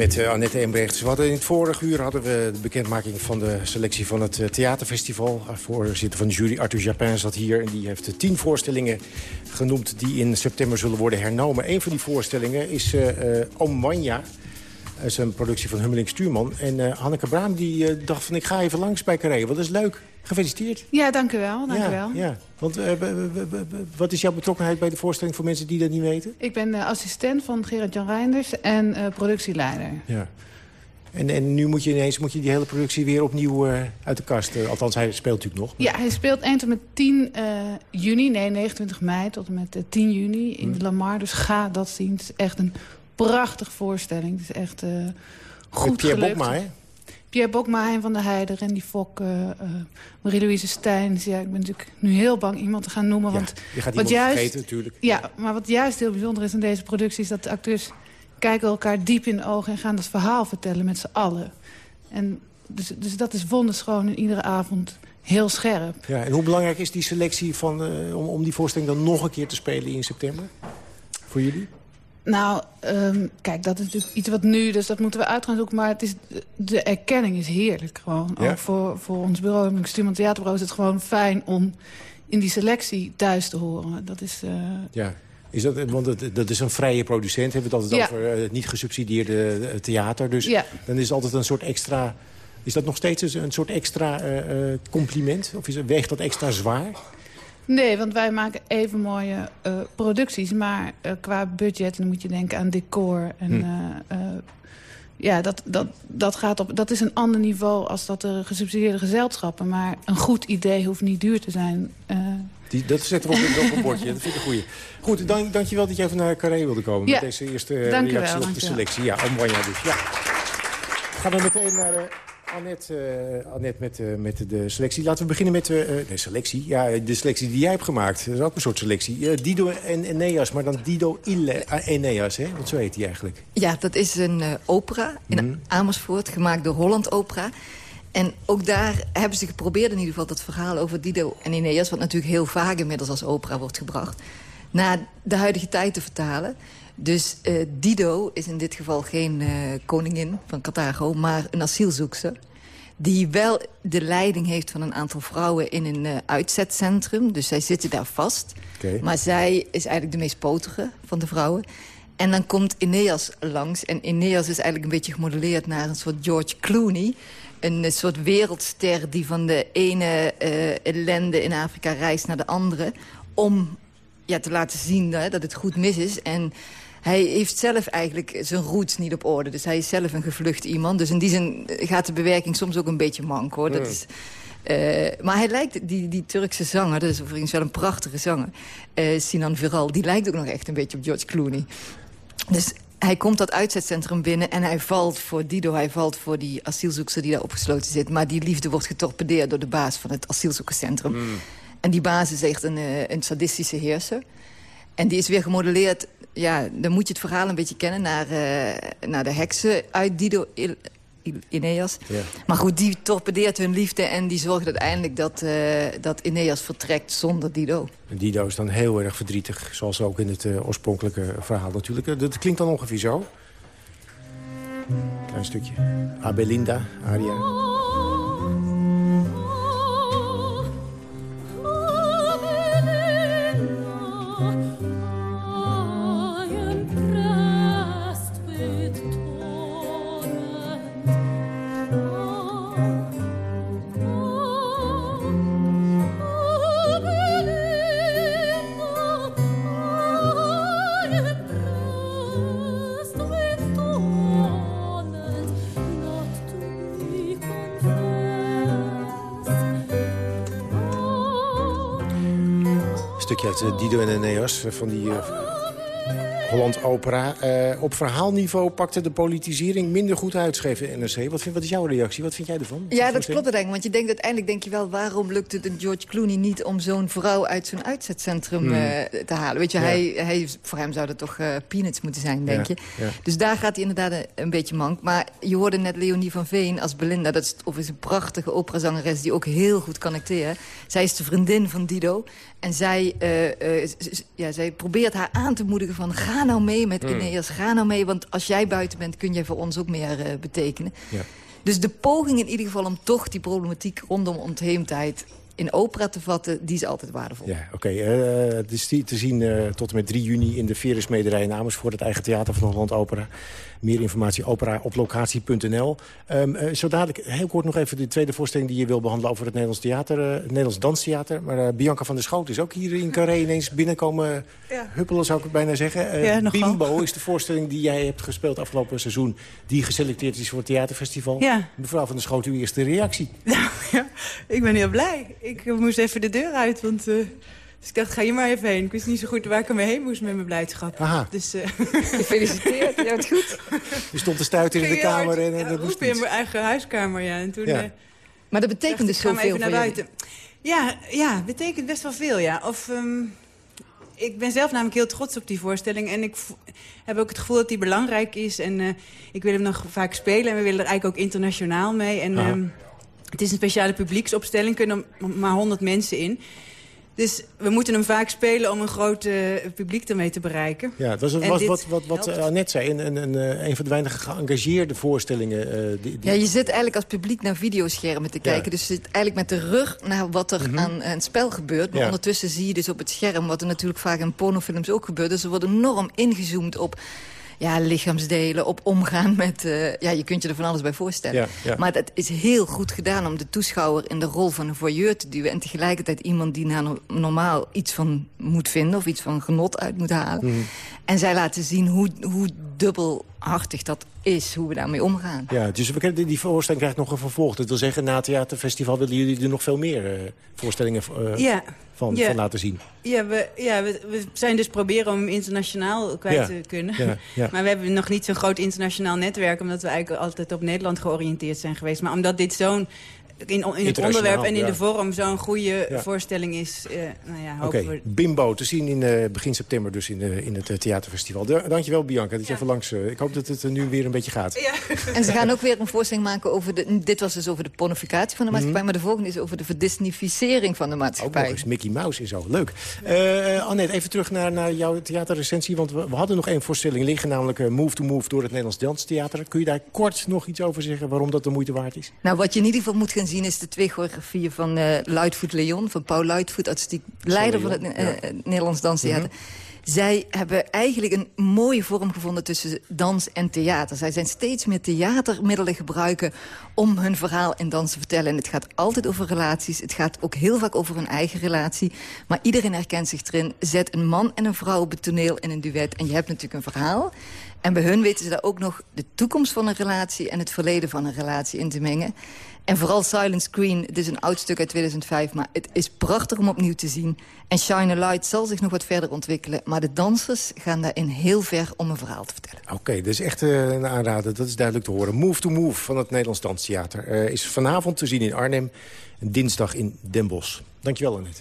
[SPEAKER 7] Met uh, Annette Embrechts. We in het vorige uur hadden we de bekendmaking van de selectie van het uh, theaterfestival. Voorzitter van de jury, Arthur Japin, zat hier. En die heeft tien voorstellingen genoemd die in september zullen worden hernomen. Een van die voorstellingen is uh, Om Wanja. Dat is een productie van Hummeling Stuurman. En Hanneke Braam die dacht van ik ga even langs bij Carré. Wat is leuk. Gefeliciteerd.
[SPEAKER 25] Ja, dank u wel. Dank
[SPEAKER 7] ja,
[SPEAKER 25] u wel.
[SPEAKER 7] Ja. Want uh, wat is jouw betrokkenheid bij de voorstelling voor mensen die dat niet weten?
[SPEAKER 25] Ik ben assistent van Gerard-Jan Reinders en productieleider.
[SPEAKER 7] Ja. En, en nu moet je ineens moet je die hele productie weer opnieuw uit de kast. althans, hij speelt natuurlijk nog.
[SPEAKER 25] Ja, hij speelt 1 tot met 10 juni, nee 29 mei tot en met 10 juni in de Lamar. Dus ga dat zien. Het is echt een prachtige voorstelling. Het is echt goed
[SPEAKER 7] met Pierre
[SPEAKER 25] gelukt.
[SPEAKER 7] Bokma, hè?
[SPEAKER 25] Pierre Bokma, Hein van der Heijden, Randy Fok, uh, uh, Marie-Louise Stijns. Ja, ik ben natuurlijk nu heel bang iemand te gaan noemen.
[SPEAKER 7] Ja,
[SPEAKER 25] want
[SPEAKER 7] je gaat
[SPEAKER 25] wat juist,
[SPEAKER 7] vergeten natuurlijk.
[SPEAKER 25] Ja, maar wat juist heel bijzonder is aan deze productie... is dat de acteurs kijken elkaar diep in de ogen... en gaan dat verhaal vertellen met z'n allen. En dus, dus dat is wonderschoon in iedere avond heel scherp.
[SPEAKER 7] Ja, en hoe belangrijk is die selectie van, uh, om, om die voorstelling dan nog een keer te spelen in september? Voor jullie?
[SPEAKER 25] Nou, um, kijk, dat is natuurlijk iets wat nu, dus dat moeten we uit gaan zoeken. Maar het is, de erkenning is heerlijk gewoon.
[SPEAKER 7] Ja?
[SPEAKER 25] Ook voor, voor ons bureau, mijn Stuurman Theaterbureau, is het gewoon fijn om in die selectie thuis te horen. Dat is... Uh...
[SPEAKER 7] Ja. Is dat, want het, dat is een vrije producent. Hebben we het altijd
[SPEAKER 25] Ja.
[SPEAKER 7] over uh, het niet gesubsidieerde uh, theater. Dus
[SPEAKER 25] Ja.
[SPEAKER 7] dan is het altijd een soort extra... Is dat nog steeds een, een soort extra uh, compliment? Of is, weegt dat extra zwaar?
[SPEAKER 25] Nee, want wij maken even mooie uh, producties. Maar uh, qua budget, dan moet je denken aan decor. En,
[SPEAKER 7] Hm.
[SPEAKER 25] uh, ja, dat, dat, dat, gaat op, dat is een ander niveau als dat de gesubsidieerde gezelschappen. Maar een goed idee hoeft niet duur te zijn.
[SPEAKER 7] Die, dat zetten we op, op een bordje. Dat vind ik een goeie. Goed, dank, dankjewel dat je even naar Carré wilde komen.
[SPEAKER 25] Ja.
[SPEAKER 7] Met deze eerste reactie
[SPEAKER 25] wel,
[SPEAKER 7] op de selectie. Ja, om Wanja dus. Ja. Gaan we meteen naar Annette, uh, Annette met, uh, met de selectie. Laten we beginnen met uh, de selectie. Ja, de selectie die jij hebt gemaakt. Dat is ook een soort selectie. Dido en Eneas, maar dan Dido Ille uh, Eneas, hè? Want zo heet hij eigenlijk.
[SPEAKER 18] Ja, dat is een opera in
[SPEAKER 7] Mhm.
[SPEAKER 18] Amersfoort, gemaakt door Holland Opera. En ook daar hebben ze geprobeerd in ieder geval dat verhaal over Dido en Eneas... wat natuurlijk heel vaak inmiddels als opera wordt gebracht... naar de huidige tijd te vertalen. Dus eh, Dido is in dit geval geen eh, koningin van Carthago, maar een asielzoekster. Die wel de leiding heeft van een aantal vrouwen in een eh, uitzetcentrum. Dus zij zitten daar vast. Maar zij is eigenlijk de meest potige van de vrouwen. En dan komt Aeneas langs. En Aeneas is eigenlijk een beetje gemodelleerd naar een soort George Clooney. Een soort wereldster die van de ene ellende in Afrika reist naar de andere. Om ja, te laten zien hè, dat het goed mis is. En hij heeft zelf eigenlijk zijn roots niet op orde. Dus hij is zelf een gevlucht iemand. Dus in die zin gaat de bewerking soms ook een beetje mank, hoor. Dat is, eh, maar hij lijkt, die, die Turkse zanger, dat is overigens wel een prachtige zanger... eh, Sinan Viral, die lijkt ook nog echt een beetje op George Clooney. Dus hij komt dat uitzetcentrum binnen en hij valt voor Dido. Hij valt voor die asielzoekster die daar opgesloten zit. Maar die liefde wordt getorpedeerd door de baas van het asielzoekerscentrum. En die baas is echt een, eh, een sadistische heerser. En die is weer gemodelleerd... Ja, dan moet je het verhaal een beetje kennen... naar, eh, naar de heksen uit Dido Il-.
[SPEAKER 7] Ja.
[SPEAKER 18] Maar goed, die torpedeert hun liefde... en die zorgt uiteindelijk dat, eh, dat Aeneas vertrekt zonder Dido.
[SPEAKER 7] Dido is dan heel erg verdrietig, zoals ook in het eh, oorspronkelijke verhaal natuurlijk. Dat klinkt dan ongeveer zo. Klein stukje. Abelinda, aria. Van die eh, Holland Opera. Eh, op verhaalniveau pakte de politisering minder goed uit, schreef de NRC. Wat, vind, wat is jouw reactie? Wat vind jij ervan?
[SPEAKER 18] Ja, dat klopt ik. Want je denkt uiteindelijk denk je wel... waarom lukt het een George Clooney niet om zo'n vrouw uit zo'n uitzetcentrum
[SPEAKER 7] Hmm.
[SPEAKER 18] eh, te halen? Weet je,
[SPEAKER 7] Ja.
[SPEAKER 18] hij, hij, voor hem zou dat toch eh, peanuts moeten zijn, denk
[SPEAKER 7] Ja,
[SPEAKER 18] je.
[SPEAKER 7] ja.
[SPEAKER 18] Dus daar gaat hij inderdaad een, een beetje mank. Maar je hoorde net Leonie van Veen als Belinda. Dat is overigens een prachtige operazangeres die ook heel goed kan acteren. Zij is de vriendin van Dido. En zij, ja, zij probeert haar aan te moedigen van... ga nou mee met
[SPEAKER 7] Hmm.
[SPEAKER 18] Aeneas, ga nou mee. Want als jij buiten bent, kun jij voor ons ook meer eh, betekenen.
[SPEAKER 7] Ja.
[SPEAKER 18] Dus de poging in ieder geval om toch die problematiek rondom ontheemdheid in opera te vatten, die is altijd waardevol.
[SPEAKER 7] Ja, oké. eh, het is die- te zien eh, tot en met 3 juni in de Veresmederij in Amersfoort... het eigen theater van Holland Opera. Meer informatie opera op locatie.nl. Ehm, eh, zo dadelijk heel kort nog even de tweede voorstelling... die je wil behandelen over het Nederlands, theater, eh, het Nederlands Danstheater. Maar eh, Bianca van der Schoot is ook hier in Carré ineens binnenkomen
[SPEAKER 26] Ja.
[SPEAKER 7] huppelen, zou ik bijna zeggen.
[SPEAKER 26] Ja.
[SPEAKER 7] Bimbo is de voorstelling die jij hebt gespeeld afgelopen seizoen... die geselecteerd is voor het theaterfestival.
[SPEAKER 26] Ja.
[SPEAKER 7] Mevrouw van der Schoot, uw eerste reactie.
[SPEAKER 26] Ik ben heel blij. Ik moest even de deur uit, want... dus ik dacht, ga je maar even heen. Ik wist niet zo goed waar ik ermee heen moest met mijn blijdschap.
[SPEAKER 7] Aha.
[SPEAKER 26] Dus, eh
[SPEAKER 18] Gefeliciteerd, je hebt goed.
[SPEAKER 7] Je stond te stuiten in de kamer
[SPEAKER 26] hard,
[SPEAKER 7] en, en dat moest
[SPEAKER 26] in mijn eigen huiskamer, ja. En toen,
[SPEAKER 7] Ja.
[SPEAKER 26] eh,
[SPEAKER 18] Maar dat betekent dus zoveel voor
[SPEAKER 26] naar buiten. Ja, ja, betekent best wel veel, ja. Of, ehm, ik ben zelf namelijk heel trots op die voorstelling. En ik heb ook het gevoel dat die belangrijk is. En eh, ik wil hem nog vaak spelen. En we willen er eigenlijk ook internationaal mee. En ehm, het is een speciale publieksopstelling. kunnen er maar 100 mensen in. Dus we moeten hem vaak spelen om een groot eh, publiek ermee te bereiken.
[SPEAKER 7] Ja, het was, was wat, wat, wat eh, Annette zei, een, een, een, eh, een van de weinige geëngageerde voorstellingen. eh, die, die-
[SPEAKER 18] Ja, je zit eigenlijk als publiek naar videoschermen te
[SPEAKER 7] Ja.
[SPEAKER 18] kijken. Dus je zit eigenlijk met de rug naar wat er aan, aan het spel gebeurt. Maar
[SPEAKER 7] Ja.
[SPEAKER 18] ondertussen zie je dus op het scherm... wat er natuurlijk vaak in pornofilms ook gebeurt. Dus er wordt enorm ingezoomd op ja, lichaamsdelen, op omgaan met... eh, ja, je kunt je er van alles bij voorstellen.
[SPEAKER 7] Ja, ja.
[SPEAKER 18] Maar het is heel goed gedaan om de toeschouwer in de rol van een voyeur te duwen... en tegelijkertijd iemand die nou normaal iets van moet vinden... of iets van genot uit moet halen.
[SPEAKER 7] Mhm.
[SPEAKER 18] En zij laten zien hoe, hoe dubbelhartig dat is, hoe we daarmee omgaan.
[SPEAKER 7] ja, dus we kennen, die, die voorstelling krijgt nog een vervolg. Dat wil zeggen, na het theaterfestival willen jullie er nog veel meer eh, voorstellingen eh,
[SPEAKER 26] Ja.
[SPEAKER 7] Van,
[SPEAKER 26] Ja.
[SPEAKER 7] van laten zien.
[SPEAKER 26] Ja, we, ja we, we zijn dus proberen om internationaal kwijt
[SPEAKER 7] Ja.
[SPEAKER 26] te kunnen.
[SPEAKER 7] Ja.
[SPEAKER 26] Maar we hebben nog niet zo'n groot internationaal netwerk... omdat we eigenlijk altijd op Nederland georiënteerd zijn geweest. Maar omdat dit zo'n in, in het onderwerp en in
[SPEAKER 7] ja.
[SPEAKER 26] de vorm zo'n goede
[SPEAKER 7] Ja.
[SPEAKER 26] voorstelling is. eh, nou ja,
[SPEAKER 7] Oké,
[SPEAKER 26] hopen we...
[SPEAKER 7] Bimbo, te zien in eh, begin september dus in, in het eh, theaterfestival. Da- dankjewel Bianca, dat je even langs... ik hoop dat het nu weer een beetje gaat.
[SPEAKER 18] En ze gaan ook weer een voorstelling maken over de... Dit was dus over de pornificatie van de maatschappij... maar de volgende is over de verdisnificering van de
[SPEAKER 7] Mhm. Ook
[SPEAKER 18] maatschappij.
[SPEAKER 7] nog eens Mickey Mouse en zo. Leuk. Eh Annette, even terug naar, naar jouw theaterrecensie. Want we, we hadden nog één voorstelling liggen, namelijk Move to Move door het Nederlands Danstheater. Kun je daar kort nog iets over zeggen waarom dat de moeite waard is?
[SPEAKER 18] Nou, wat je in ieder geval moet gaan zien is de twee choreografieën van eh Luitvoet Leon, van Paul Luitvoet, artistiek leider van het eh,
[SPEAKER 27] ja.
[SPEAKER 18] eh, Nederlands Danstheater. Zij hebben eigenlijk een mooie vorm gevonden tussen dans en theater. Zij zijn steeds meer theatermiddelen gebruiken om hun verhaal in dans te vertellen. En het gaat altijd over relaties. Het gaat ook heel vaak over hun eigen relatie. Maar iedereen herkent zich erin. Zet een man en een vrouw op het toneel in een duet. En je hebt natuurlijk een verhaal. En bij hun weten ze daar ook nog de toekomst van een relatie... en het verleden van een relatie in te mengen. En vooral Silent Screen, het is een oud stuk uit 2005... maar het is prachtig om opnieuw te zien. En Shine a Light zal zich nog wat verder ontwikkelen... maar de dansers gaan daarin heel ver om een verhaal te vertellen.
[SPEAKER 7] Oké, dat is echt eh, een aanrader. Dat is duidelijk te horen. Move to Move van het Nederlands Danstheater. eh, is vanavond te zien in Arnhem en dinsdag in Den Bosch. Dankjewel, Annette.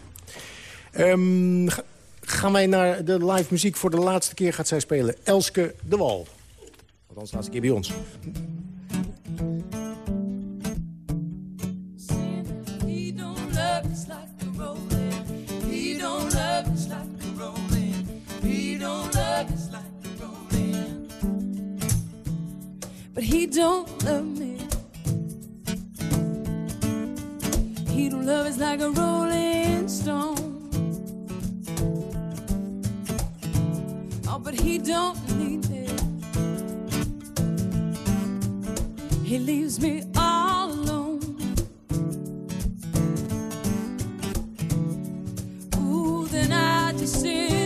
[SPEAKER 7] Ehm, ga- gaan wij naar de live muziek. Voor de laatste keer gaat zij spelen Elske de Wal. Althans, de laatste keer bij ons.
[SPEAKER 16] But he don't love me. He don't love us like a rolling stone. Oh, but he don't need me. He leaves me all alone. Ooh, then I just sit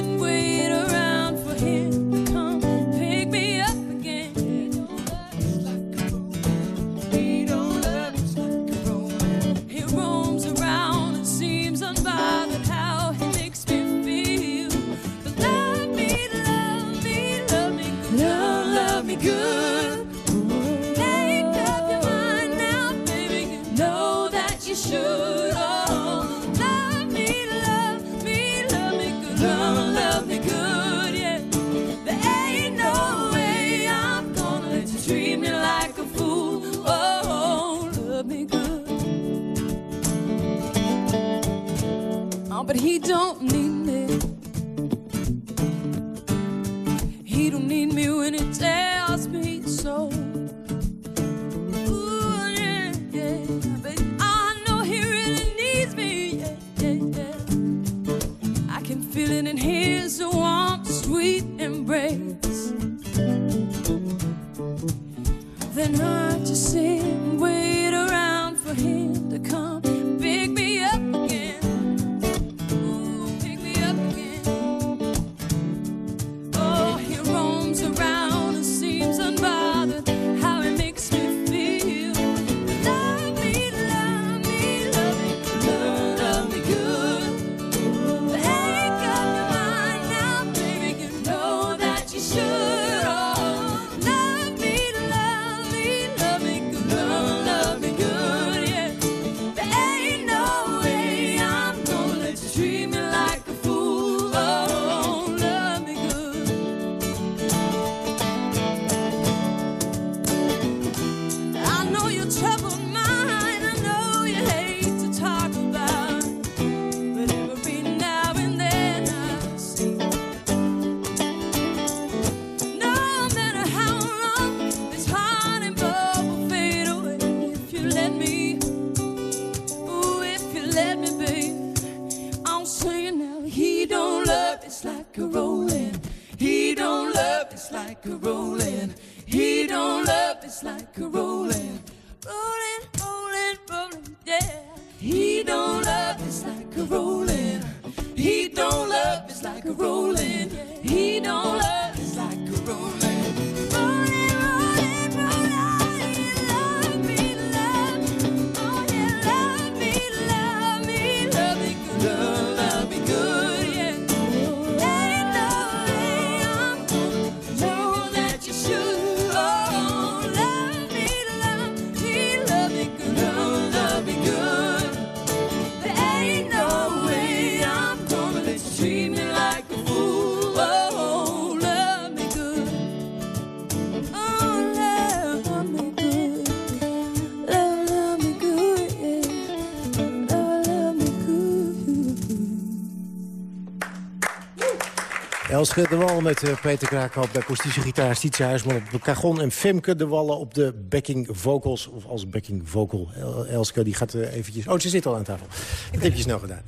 [SPEAKER 7] Elske de Wal met uh, Peter Kraakhoop bij akoestische gitaar... Stietse Huisman op de cajon en Femke de Wallen op de backing vocals. Of als backing vocal. El Elske die gaat uh, eventjes... Oh, ze zit al aan tafel. Dat heb je snel gedaan.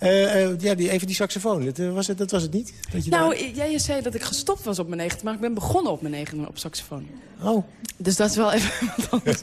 [SPEAKER 7] Ja, uh, ja die, even die saxofoon. Dat, was het, dat was het niet?
[SPEAKER 27] Dat je nou, daar... jij zei dat ik gestopt was op mijn negende... maar ik ben begonnen op mijn negende op saxofoon.
[SPEAKER 7] Oh.
[SPEAKER 27] Dus dat is wel even wat anders.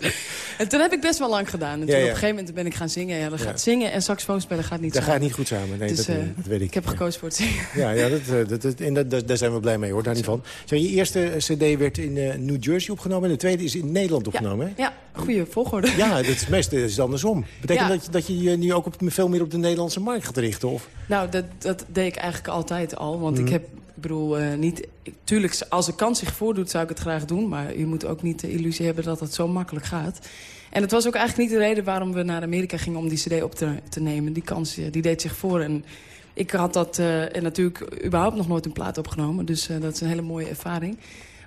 [SPEAKER 27] en toen heb ik best wel lang gedaan. En toen ja, ja. op een gegeven moment ben ik gaan zingen. Ja, dat gaat zingen en saxofoon spelen gaat niet
[SPEAKER 7] dat
[SPEAKER 27] samen.
[SPEAKER 7] gaat niet goed samen. Nee,
[SPEAKER 27] dus,
[SPEAKER 7] dat, dat, weet ik.
[SPEAKER 27] Ik heb gekozen voor het zingen.
[SPEAKER 7] Ja, ja dat, dat, dat, en dat, daar zijn we blij mee, hoor. Daar niet van. Zeg, je eerste cd werd in uh, New Jersey opgenomen... en de tweede is in Nederland opgenomen,
[SPEAKER 27] ja,
[SPEAKER 7] hè?
[SPEAKER 27] Ja, goede volgorde.
[SPEAKER 7] Ja, dat is meest is andersom. Betekent dat, dat je je nu ook op, veel meer op de Nederlandse markt gaat richten? Of?
[SPEAKER 27] Nou, dat, dat deed ik eigenlijk altijd al. Want
[SPEAKER 7] Mhm.
[SPEAKER 27] ik heb, ik bedoel, uh, niet... Tuurlijk, als de kans zich voordoet, zou ik het graag doen. Maar je moet ook niet de illusie hebben dat het zo makkelijk gaat. En het was ook eigenlijk niet de reden waarom we naar Amerika gingen... om die cd op te, te nemen. Die kans die deed zich voor. En ik had dat uh, en natuurlijk überhaupt nog nooit een plaat opgenomen. Dus uh, dat is een hele mooie ervaring.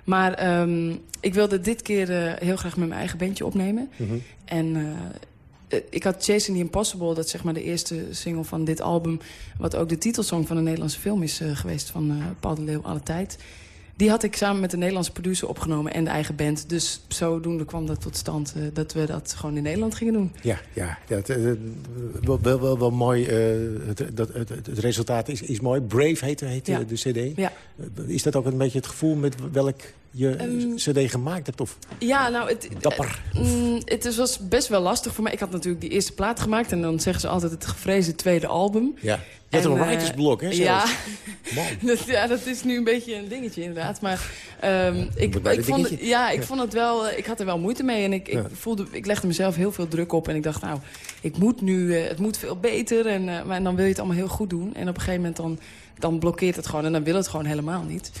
[SPEAKER 27] Maar um, ik wilde dit keer uh, heel graag met mijn eigen bandje opnemen.
[SPEAKER 7] Mhm.
[SPEAKER 27] Mm -hmm. En ik had Chasing the Impossible, dat is zeg maar de eerste single van dit album... wat ook de titelsong van een Nederlandse film is geweest van Paul de Leeuw Alle Tijd... Die had ik samen met de Nederlandse producer opgenomen en de eigen band. Dus zodoende kwam dat tot stand uh, dat we dat gewoon in Nederland gingen doen.
[SPEAKER 7] Ja, ja, ja het, uh, wel, wel, wel, wel mooi. Uh, het, dat, het, het, resultaat is, is mooi. Brave heet, heet
[SPEAKER 27] ja.
[SPEAKER 7] de cd.
[SPEAKER 27] Ja.
[SPEAKER 7] Is dat ook een beetje het gevoel met welk je um, cd gemaakt hebt? Of?
[SPEAKER 27] Ja, nou... Het,
[SPEAKER 7] Dapper.
[SPEAKER 27] Mm, het was best wel lastig voor mij. Ik had natuurlijk die eerste plaat gemaakt... en dan zeggen ze altijd het gevreesde tweede album.
[SPEAKER 7] Ja. Je hebt een writersblok, hè?
[SPEAKER 27] Ja. dat, ja, dat is nu een beetje een dingetje inderdaad. Maar um, ik, ik, vond het, ja, ik vond het wel... Ik had er wel moeite mee en ik, ik, ja. voelde, ik legde mezelf heel veel druk op. En ik dacht, nou, ik moet nu... Uh, het moet veel beter. En, uh, maar dan wil je het allemaal heel goed doen. En op een gegeven moment dan, dan blokkeert het gewoon. En dan wil het gewoon helemaal niet.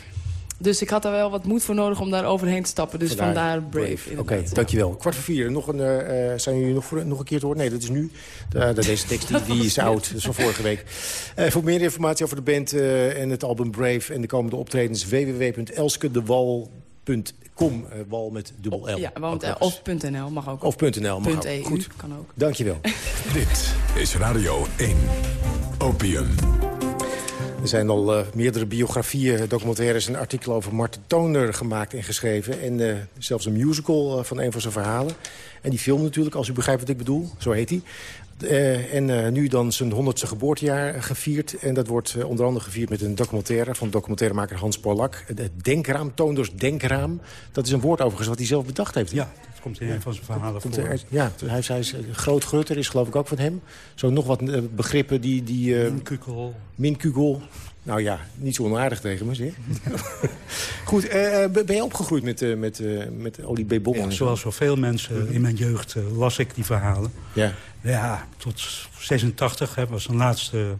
[SPEAKER 27] Dus ik had er wel wat moed voor nodig om daar overheen te stappen. Dus vandaar, vandaar Brave.
[SPEAKER 7] Oké, okay, dankjewel. Kwart voor vier. Nog een, uh, zijn jullie nog, voor, nog een keer te horen? Nee, dat is nu. Uh, deze tekst die, die is oud. Dat is van vorige week. Uh, voor meer informatie over de band en het album Brave... en de komende optredens www.elskedewal.com. wal met dubbel L.
[SPEAKER 27] Ja, want, of .nl mag ook.
[SPEAKER 7] Of .nl mag ook.
[SPEAKER 27] EU
[SPEAKER 7] Goed.
[SPEAKER 27] kan ook.
[SPEAKER 7] Dankjewel.
[SPEAKER 6] Dit is Radio 1. Opium.
[SPEAKER 7] Er zijn al uh, meerdere biografieën, documentaires en artikelen over Marten Toner gemaakt en geschreven. En uh, zelfs een musical uh, van een van zijn verhalen. En die film natuurlijk, als u begrijpt wat ik bedoel. Zo heet hij. Uh, en uh, nu dan zijn 100ste geboortejaar gevierd. En dat wordt uh, onder andere gevierd met een documentaire... van documentairemaker Hans Polak. Het denkraam, Toonders denkraam. Dat is een woord overigens wat hij zelf bedacht heeft.
[SPEAKER 10] Ja, dat komt in een van zijn verhalen
[SPEAKER 7] komt
[SPEAKER 10] voor.
[SPEAKER 7] Er, ja, hij, hij is groot grutter, is geloof ik ook van hem. Zo nog wat begrippen die... die
[SPEAKER 10] Minkugel.
[SPEAKER 7] Minkugel. Nou ja, niet zo onaardig tegen me, zeg. Goed, uh, ben je opgegroeid met, uh, met, uh, met Olie B. Bommel?
[SPEAKER 10] Ja, zoals zoveel mensen -hmm. in mijn jeugd las ik die verhalen.
[SPEAKER 7] Ja.
[SPEAKER 10] Ja, tot 86 hè, was een laatste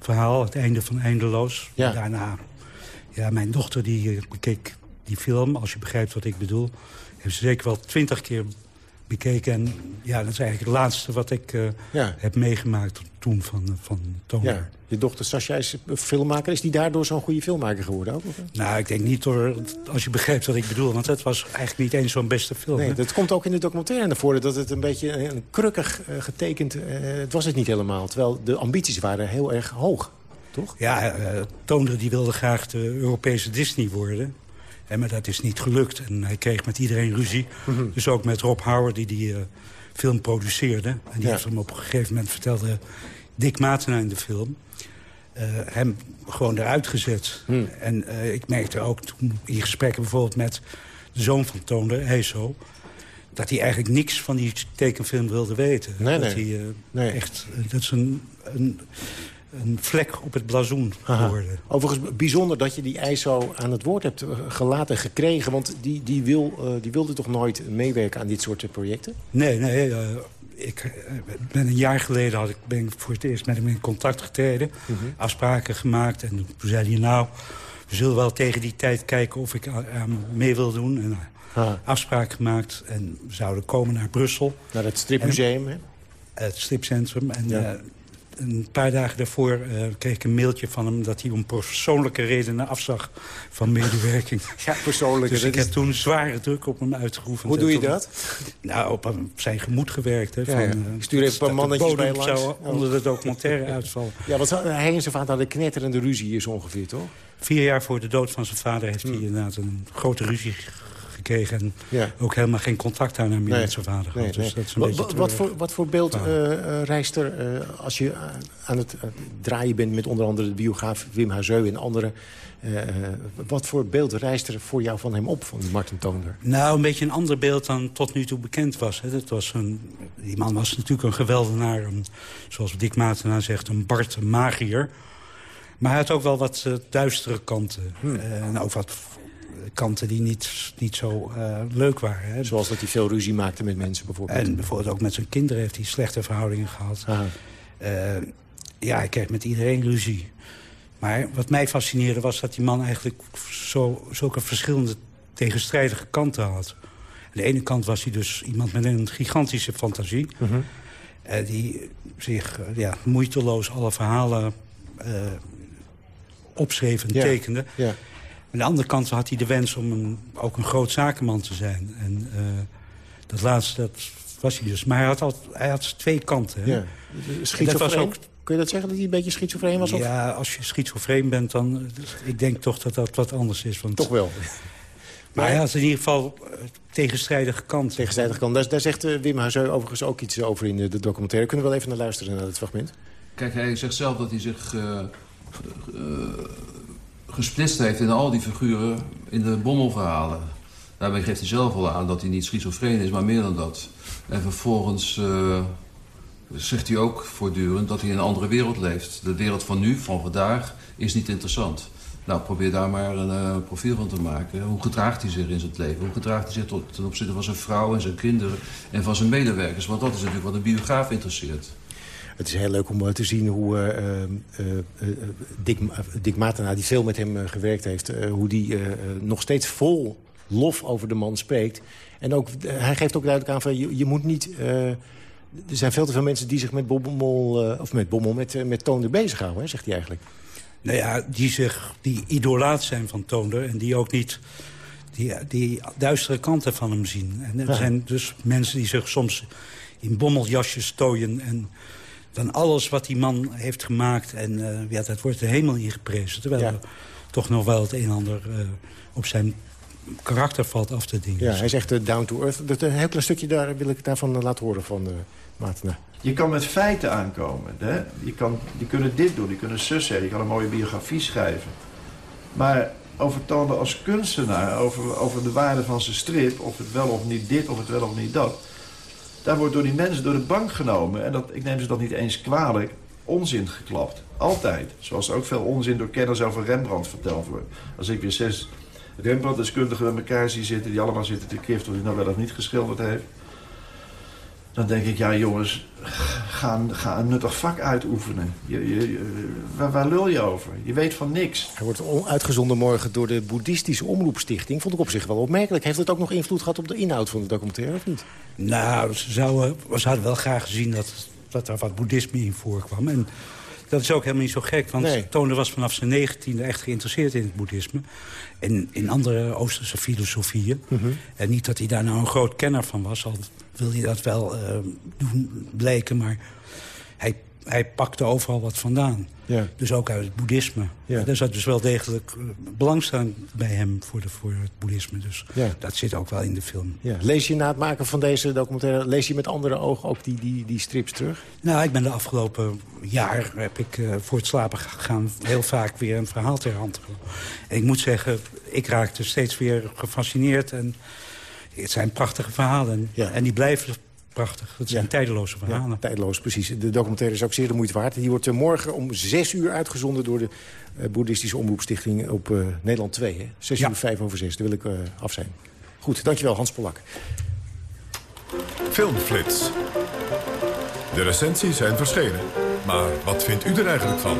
[SPEAKER 10] verhaal, het einde van Eindeloos.
[SPEAKER 7] Ja.
[SPEAKER 10] Daarna, ja, mijn dochter die keek die film, als je begrijpt wat ik bedoel... heeft ze zeker wel twintig keer bekeken. En ja, dat is eigenlijk het laatste wat ik
[SPEAKER 7] ja.
[SPEAKER 10] heb meegemaakt toen van, van Toner.
[SPEAKER 7] Ja. Je dochter Sascha is filmmaker. Is die daardoor zo'n goede filmmaker geworden ook? Of?
[SPEAKER 10] Nou, ik denk niet door, als je begrijpt wat ik bedoel. Want het was eigenlijk niet eens zo'n beste film.
[SPEAKER 7] Nee,
[SPEAKER 10] hè?
[SPEAKER 7] dat komt ook in de documentaire naar voren. Dat het een beetje een krukkig uh, getekend... Uh, het was het niet helemaal. Terwijl de ambities waren heel erg hoog. Toch?
[SPEAKER 10] Ja, uh, Toonder die wilde graag de Europese Disney worden. En, maar dat is niet gelukt. En hij kreeg met iedereen ruzie. Mm -hmm. Dus ook met Rob Howard, die die film produceerde. En die ja. heeft hem op een gegeven moment vertelde... Dick Matena in de film... Uh, hem gewoon eruit gezet.
[SPEAKER 7] Hmm.
[SPEAKER 10] En uh, ik merkte ook toen in gesprekken bijvoorbeeld met de zoon van Toonder, Heso... dat hij eigenlijk niks van die tekenfilm wilde weten.
[SPEAKER 7] Nee,
[SPEAKER 10] dat
[SPEAKER 7] nee.
[SPEAKER 10] Hij,
[SPEAKER 7] nee.
[SPEAKER 10] echt, dat is een, een, een vlek op het blazoen geworden.
[SPEAKER 7] Overigens bijzonder dat je die ISO aan het woord hebt gelaten gekregen... want die, die, wil, die wilde toch nooit meewerken aan dit soort projecten?
[SPEAKER 10] Nee, nee ik ben een jaar geleden had ik, ben ik voor het eerst met hem in contact getreden.
[SPEAKER 7] Mhm.
[SPEAKER 10] Afspraken gemaakt. En toen zei hij, nou, we zullen wel tegen die tijd kijken of ik aan mee wil doen. En afspraken gemaakt. En we zouden komen naar Brussel.
[SPEAKER 7] Naar het stripmuseum, hè?
[SPEAKER 10] Het stripcentrum. En
[SPEAKER 7] ja.
[SPEAKER 10] Een paar dagen daarvoor eh, kreeg ik een mailtje van hem... dat hij om persoonlijke redenen afzag van medewerking.
[SPEAKER 7] Ja, persoonlijk.
[SPEAKER 10] Dus ik heb toen zware druk op hem uitgeoefend.
[SPEAKER 7] Hoe doe je dat?
[SPEAKER 10] Nou, op hem- zijn gemoed gewerkt. Hè,
[SPEAKER 7] Ja,
[SPEAKER 10] van,
[SPEAKER 7] ja.
[SPEAKER 10] eh,
[SPEAKER 7] Ik stuur even een paar mannetjes bij langs.
[SPEAKER 10] zou
[SPEAKER 7] Oh.
[SPEAKER 10] onder de documentaire uitvallen.
[SPEAKER 7] Ja, want hij en zijn vader hadden knetterende ruzie zo ongeveer, toch?
[SPEAKER 10] Vier jaar voor de dood van zijn vader heeft hij inderdaad een grote ruzie gekregen. En
[SPEAKER 7] Hmm. Ja.
[SPEAKER 10] ook helemaal geen contact daarna meer
[SPEAKER 7] Nee.
[SPEAKER 10] met zijn vader
[SPEAKER 7] Nee,
[SPEAKER 10] gehad. Dus
[SPEAKER 7] nee.
[SPEAKER 10] dat is een
[SPEAKER 7] Wat- voor, wat voor beeld reist er eh, als je aan het draaien bent... met onder andere de biograaf Wim Hazeu en anderen... wat voor beeld reist er voor jou van hem op, van Martin Toonder?
[SPEAKER 10] Nou, een beetje een ander beeld dan tot nu toe bekend was. Hè. Dat was een, die man was natuurlijk een geweldenaar. Een, zoals Dick Matenaar zegt, een Bart een magier. Maar hij had ook wel wat duistere kanten. Eh, en ook wat kanten die niet, niet zo eh, leuk waren. Hè.
[SPEAKER 7] Zoals dat hij veel ruzie maakte met mensen bijvoorbeeld.
[SPEAKER 10] En bijvoorbeeld ook met zijn kinderen heeft hij slechte verhoudingen gehad. Eh, ja, hij kreeg met iedereen ruzie. Maar wat mij fascineerde was dat die man eigenlijk zo, zulke verschillende tegenstrijdige kanten had. Aan de ene kant was hij dus iemand met een gigantische fantasie.
[SPEAKER 7] Mhm.
[SPEAKER 10] eh, die zich ja, moeiteloos alle verhalen opschreef en
[SPEAKER 7] Ja,
[SPEAKER 10] tekende.
[SPEAKER 7] ja.
[SPEAKER 10] Aan de andere kant had hij de wens om een, ook een groot zakenman te zijn. En eh, dat laatste, dat was hij dus. Maar hij had, altijd, hij had twee kanten. Hè?
[SPEAKER 7] Ja.
[SPEAKER 10] Dat was ook
[SPEAKER 7] Kun je dat zeggen, dat hij een beetje schizofreen was? Of?
[SPEAKER 10] ja, als je schizofreen bent, dan... Ik denk toch dat dat wat anders is. Want,
[SPEAKER 7] Toch wel.
[SPEAKER 10] Maar hij had in ieder geval eh, tegenstrijdige kant.
[SPEAKER 7] Tegenstrijdige kant. Daar, daar zegt eh, Wim Hazeu overigens ook iets over in de, documentaire. Kunnen we wel even naar luisteren, naar het fragment?
[SPEAKER 28] Kijk, hij zegt zelf dat hij zich gesplitst heeft in al die figuren in de bommelverhalen. Daarmee geeft hij zelf al aan dat hij niet schizofreen is, maar meer dan dat. En vervolgens eh, zegt hij ook voortdurend dat hij in een andere wereld leeft. De wereld van nu, van vandaag, is niet interessant. Nou, probeer daar maar een eh, profiel van te maken. Hoe gedraagt hij zich in zijn leven? Hoe gedraagt hij zich tot, ten opzichte van zijn vrouw en zijn kinderen en van zijn medewerkers? Want dat is natuurlijk wat een biograaf interesseert.
[SPEAKER 7] Het is heel leuk om eh, te zien hoe eh, eh, Dick, Dick Matena, die veel met hem gewerkt heeft... hoe die nog steeds vol lof over de man spreekt. En ook, hij geeft ook duidelijk aan van, je, je moet niet... er zijn veel te veel mensen die zich met Bommel, of met Bommel, met, met Toonder bezighouden, hè, zegt hij eigenlijk.
[SPEAKER 10] Nou ja, die, zich, die idolaat zijn van Toonder. En die ook niet die, die duistere kanten van hem zien. En er
[SPEAKER 7] Ja.
[SPEAKER 10] zijn dus mensen die zich soms in bommeljasjes stooien... en dan alles wat die man heeft gemaakt. En eh, ja, dat wordt de hemel ingeprezen. Terwijl
[SPEAKER 7] Ja.
[SPEAKER 10] er toch nog wel het een en ander eh, op zijn karakter valt af te dingen.
[SPEAKER 7] Ja, hij zegt eh, down to earth. Dat, een heel klein stukje daar wil ik daarvan laten horen van uh, Matena.
[SPEAKER 29] Je kan met feiten aankomen. Hè? Je kan, die kunnen dit doen, die kunnen zus zeggen. Je kan een mooie biografie schrijven. Maar over als kunstenaar, over, over de waarde van zijn strip... of het wel of niet dit, of het wel of niet dat... daar wordt door die mensen door de bank genomen... en dat, ik neem ze dat niet eens kwalijk, onzin geklapt. Altijd. Zoals er ook veel onzin door kenners over Rembrandt verteld wordt. Als ik weer zes Rembrandt-deskundigen bij elkaar zie zitten... die allemaal zitten te kiften of hij nou wel of niet geschilderd heeft... Dan denk ik, ja jongens, ga, ga een nuttig vak uitoefenen. Je, je, je- waar, waar lul je over? Je weet van niks.
[SPEAKER 7] Hij wordt on- uitgezonden morgen door de Boeddhistische Omroepstichting. Vond ik op zich wel opmerkelijk. Heeft het ook nog invloed gehad op de inhoud van de documentaire, of niet?
[SPEAKER 10] Nou, ze, zouden, ze hadden wel graag gezien dat, dat er wat boeddhisme in voorkwam. En dat is ook helemaal niet zo gek. Want
[SPEAKER 7] Nee.
[SPEAKER 10] Toner was vanaf zijn negentiende echt geïnteresseerd in het boeddhisme. En in andere Oosterse filosofieën.
[SPEAKER 7] Mhm.
[SPEAKER 10] En niet dat hij daar nou een groot kenner van was. Al wil hij dat wel eh, doen blijken. Maar hij, hij pakte overal wat vandaan.
[SPEAKER 7] Ja.
[SPEAKER 10] Dus ook uit het boeddhisme.
[SPEAKER 7] Ja.
[SPEAKER 10] Er zat dus wel degelijk eh, belangstelling bij hem voor, de, voor het boeddhisme. Dus
[SPEAKER 7] Ja.
[SPEAKER 10] dat zit ook wel in de film.
[SPEAKER 7] Ja. Lees je na het maken van deze documentaire... lees je met andere ogen ook die, die, die strips terug?
[SPEAKER 10] Nou, ik ben de afgelopen jaar heb ik eh, voor het slapen gaan heel vaak weer een verhaal ter hand. En ik moet zeggen, ik raakte steeds weer gefascineerd. En het zijn prachtige verhalen. En die blijven prachtig. Het zijn tijdeloze verhalen.
[SPEAKER 7] Ja, tijdloos, precies. De documentaire is ook zeer de moeite waard. Die wordt eh, morgen om zes uur uitgezonden door de eh, Boeddhistische Omroepstichting op eh, Nederland 2. Hè? Zes uur vijf over zes, daar wil ik eh, af zijn. Goed, dankjewel Hans Polak.
[SPEAKER 6] Filmflits. De recensies zijn verschenen. Maar wat vindt u er eigenlijk van?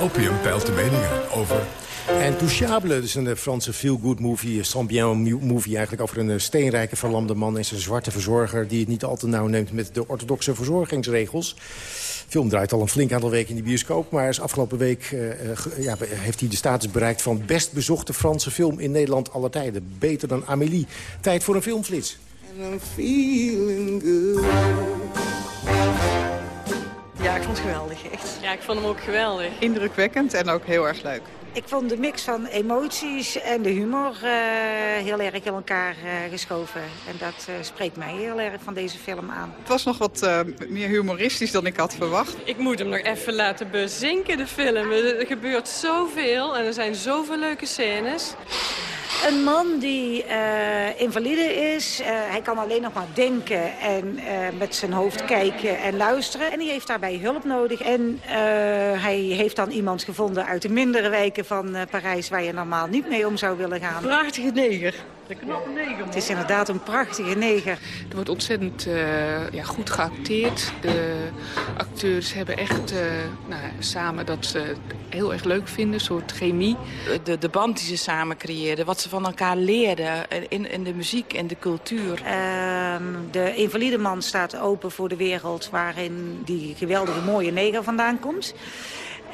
[SPEAKER 6] Opium peilt de meningen over...
[SPEAKER 7] Intouchable, dus een eh, Franse feel-good movie, eh, sans bien movie... eigenlijk over een eh, steenrijke verlamde man en zijn zwarte verzorger... die het niet al te nauw neemt met de orthodoxe verzorgingsregels. film draait al een flink aantal weken in de bioscoop... maar is afgelopen week ja, heeft hij de status bereikt... van best bezochte Franse film in Nederland aller tijden. Beter dan Amélie. Tijd voor een filmflits. And I'm feeling good.
[SPEAKER 30] Ja, ik vond het geweldig, echt.
[SPEAKER 31] Ja, ik vond hem ook geweldig.
[SPEAKER 30] Indrukwekkend en ook heel erg leuk.
[SPEAKER 32] Ik vond de mix van emoties en de humor uh, heel erg in elkaar uh, geschoven. En dat uh, spreekt mij heel erg van deze film aan.
[SPEAKER 30] Het was nog wat meer humoristisch dan ik had verwacht.
[SPEAKER 31] Ik moet hem nog even laten bezinken, de film. Er gebeurt zoveel en er zijn zoveel leuke scènes.
[SPEAKER 32] Een man die uh, invalide is. Uh, hij kan alleen nog maar denken en uh, met zijn hoofd kijken en luisteren. En die heeft daarbij hulp nodig. En hij heeft dan iemand gevonden uit de mindere wijken van Parijs... waar je normaal niet mee om zou willen gaan.
[SPEAKER 31] Prachtige neger. De knappe neger.
[SPEAKER 32] Het is inderdaad een prachtige neger.
[SPEAKER 30] Er wordt ontzettend ja, goed geacteerd. De acteurs hebben echt nou, samen dat ze heel erg leuk vinden. Een soort chemie. De, de band die ze samen creëerden. Wat ze van elkaar leerden in, in de muziek en de cultuur.
[SPEAKER 32] Uh, de invalide man staat open voor de wereld waarin die geweldige mooie neger vandaan komt.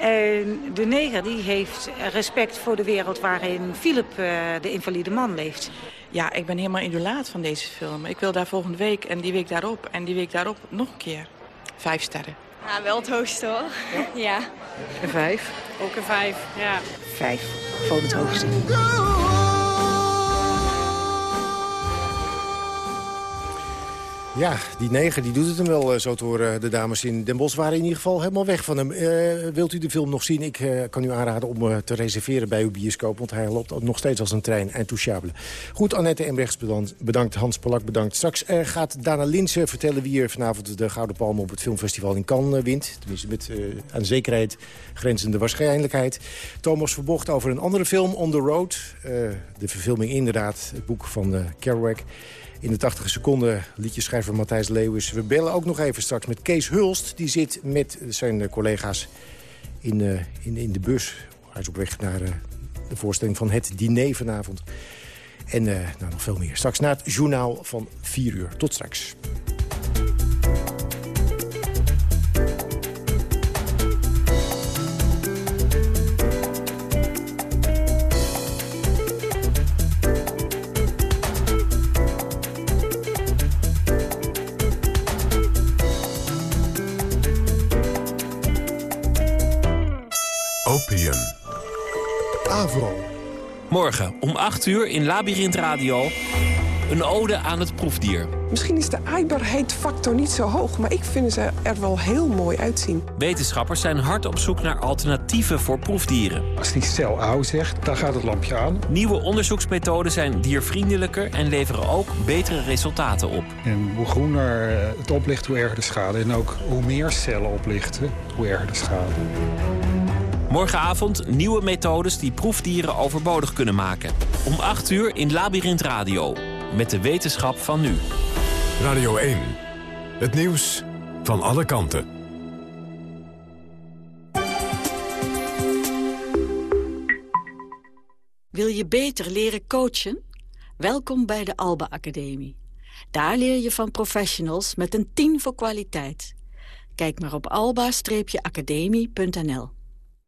[SPEAKER 32] En de neger die heeft respect voor de wereld waarin Philip, uh, de invalide man, leeft.
[SPEAKER 30] Ja, ik ben helemaal idolaat van deze film. Ik wil daar volgende week en die week daarop en die week daarop nog een keer. Vijf sterren.
[SPEAKER 31] Ja, wel het hoogste hoor. Ja. ja.
[SPEAKER 30] Een vijf?
[SPEAKER 31] Ook een vijf, ja.
[SPEAKER 32] Vijf. Gewoon het hoogste.
[SPEAKER 7] Ja, die neger die doet het hem wel, zo te horen. De dames in Den Bosch waren in ieder geval helemaal weg van hem. Uh, wilt u de film nog zien? Ik uh, kan u aanraden om te reserveren bij uw bioscoop... want hij loopt nog steeds als een trein. Intouchable. Goed, Annette Embrechts bedankt. Hans Polak bedankt. Straks gaat Dana Linsen vertellen wie er vanavond de Gouden Palm... op het filmfestival in Cannes wint. Tenminste met aan zekerheid grenzende waarschijnlijkheid. Thomas Verbocht over een andere film, On the Road. de verfilming inderdaad, het boek van Kerouac... In de 80 seconden liedjeschrijver Matthijs Leeuwis. We bellen ook nog even straks met Kees Hulst. Die zit met zijn collega's in, uh, in, in de bus. Hij is op weg naar uh, de voorstelling van het diner vanavond. En nou, nog veel meer. Straks na het journaal van 4 uur. Tot straks.
[SPEAKER 33] Morgen om 8 uur in Labyrinth Radio. Een ode aan het proefdier.
[SPEAKER 34] Misschien is de aaibaarheidsfactor niet zo hoog... maar ik vind ze er wel heel mooi uitzien.
[SPEAKER 33] Wetenschappers zijn hard op zoek naar alternatieven voor proefdieren.
[SPEAKER 35] Als die cel oud zegt, dan gaat het lampje aan.
[SPEAKER 33] Nieuwe onderzoeksmethoden zijn diervriendelijker... en leveren ook betere resultaten op.
[SPEAKER 35] En hoe groener het oplicht, hoe erger de schade. En ook hoe meer cellen oplichten, hoe erger de schade.
[SPEAKER 33] Morgenavond nieuwe methodes die proefdieren overbodig kunnen maken. Om 8 uur in Labyrinth Radio. Met de wetenschap van nu.
[SPEAKER 6] Radio 1. Het nieuws van alle kanten.
[SPEAKER 36] Wil je beter leren coachen? Welkom bij de Alba Academie. Daar leer je van professionals met een 10 voor kwaliteit. Kijk maar op alba-academie.nl.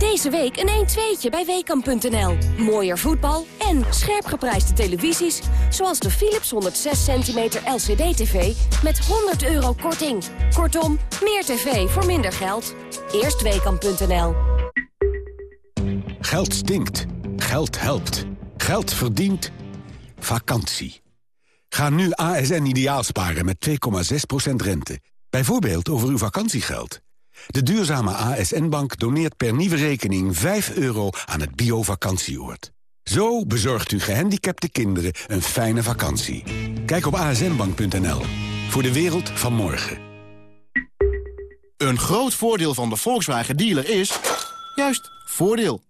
[SPEAKER 37] Deze week een 1-2'tje bij Weekamp.nl. Mooier voetbal en scherp geprijsde televisies... zoals de Philips 106 cm LCD-TV met 100 euro korting. Kortom, meer tv voor minder geld. Eerst Weekamp.nl.
[SPEAKER 38] Geld stinkt. Geld helpt. Geld verdient. Vakantie. Ga nu ASN ideaal sparen met 2,6% rente. Bijvoorbeeld over uw vakantiegeld. De duurzame ASN-Bank doneert per nieuwe rekening 5 euro aan het bio-vakantieoord. Zo bezorgt u gehandicapte kinderen een fijne vakantie. Kijk op asnbank.nl. Voor de wereld van morgen.
[SPEAKER 39] Een groot voordeel van de Volkswagen dealer is... juist, voordeel.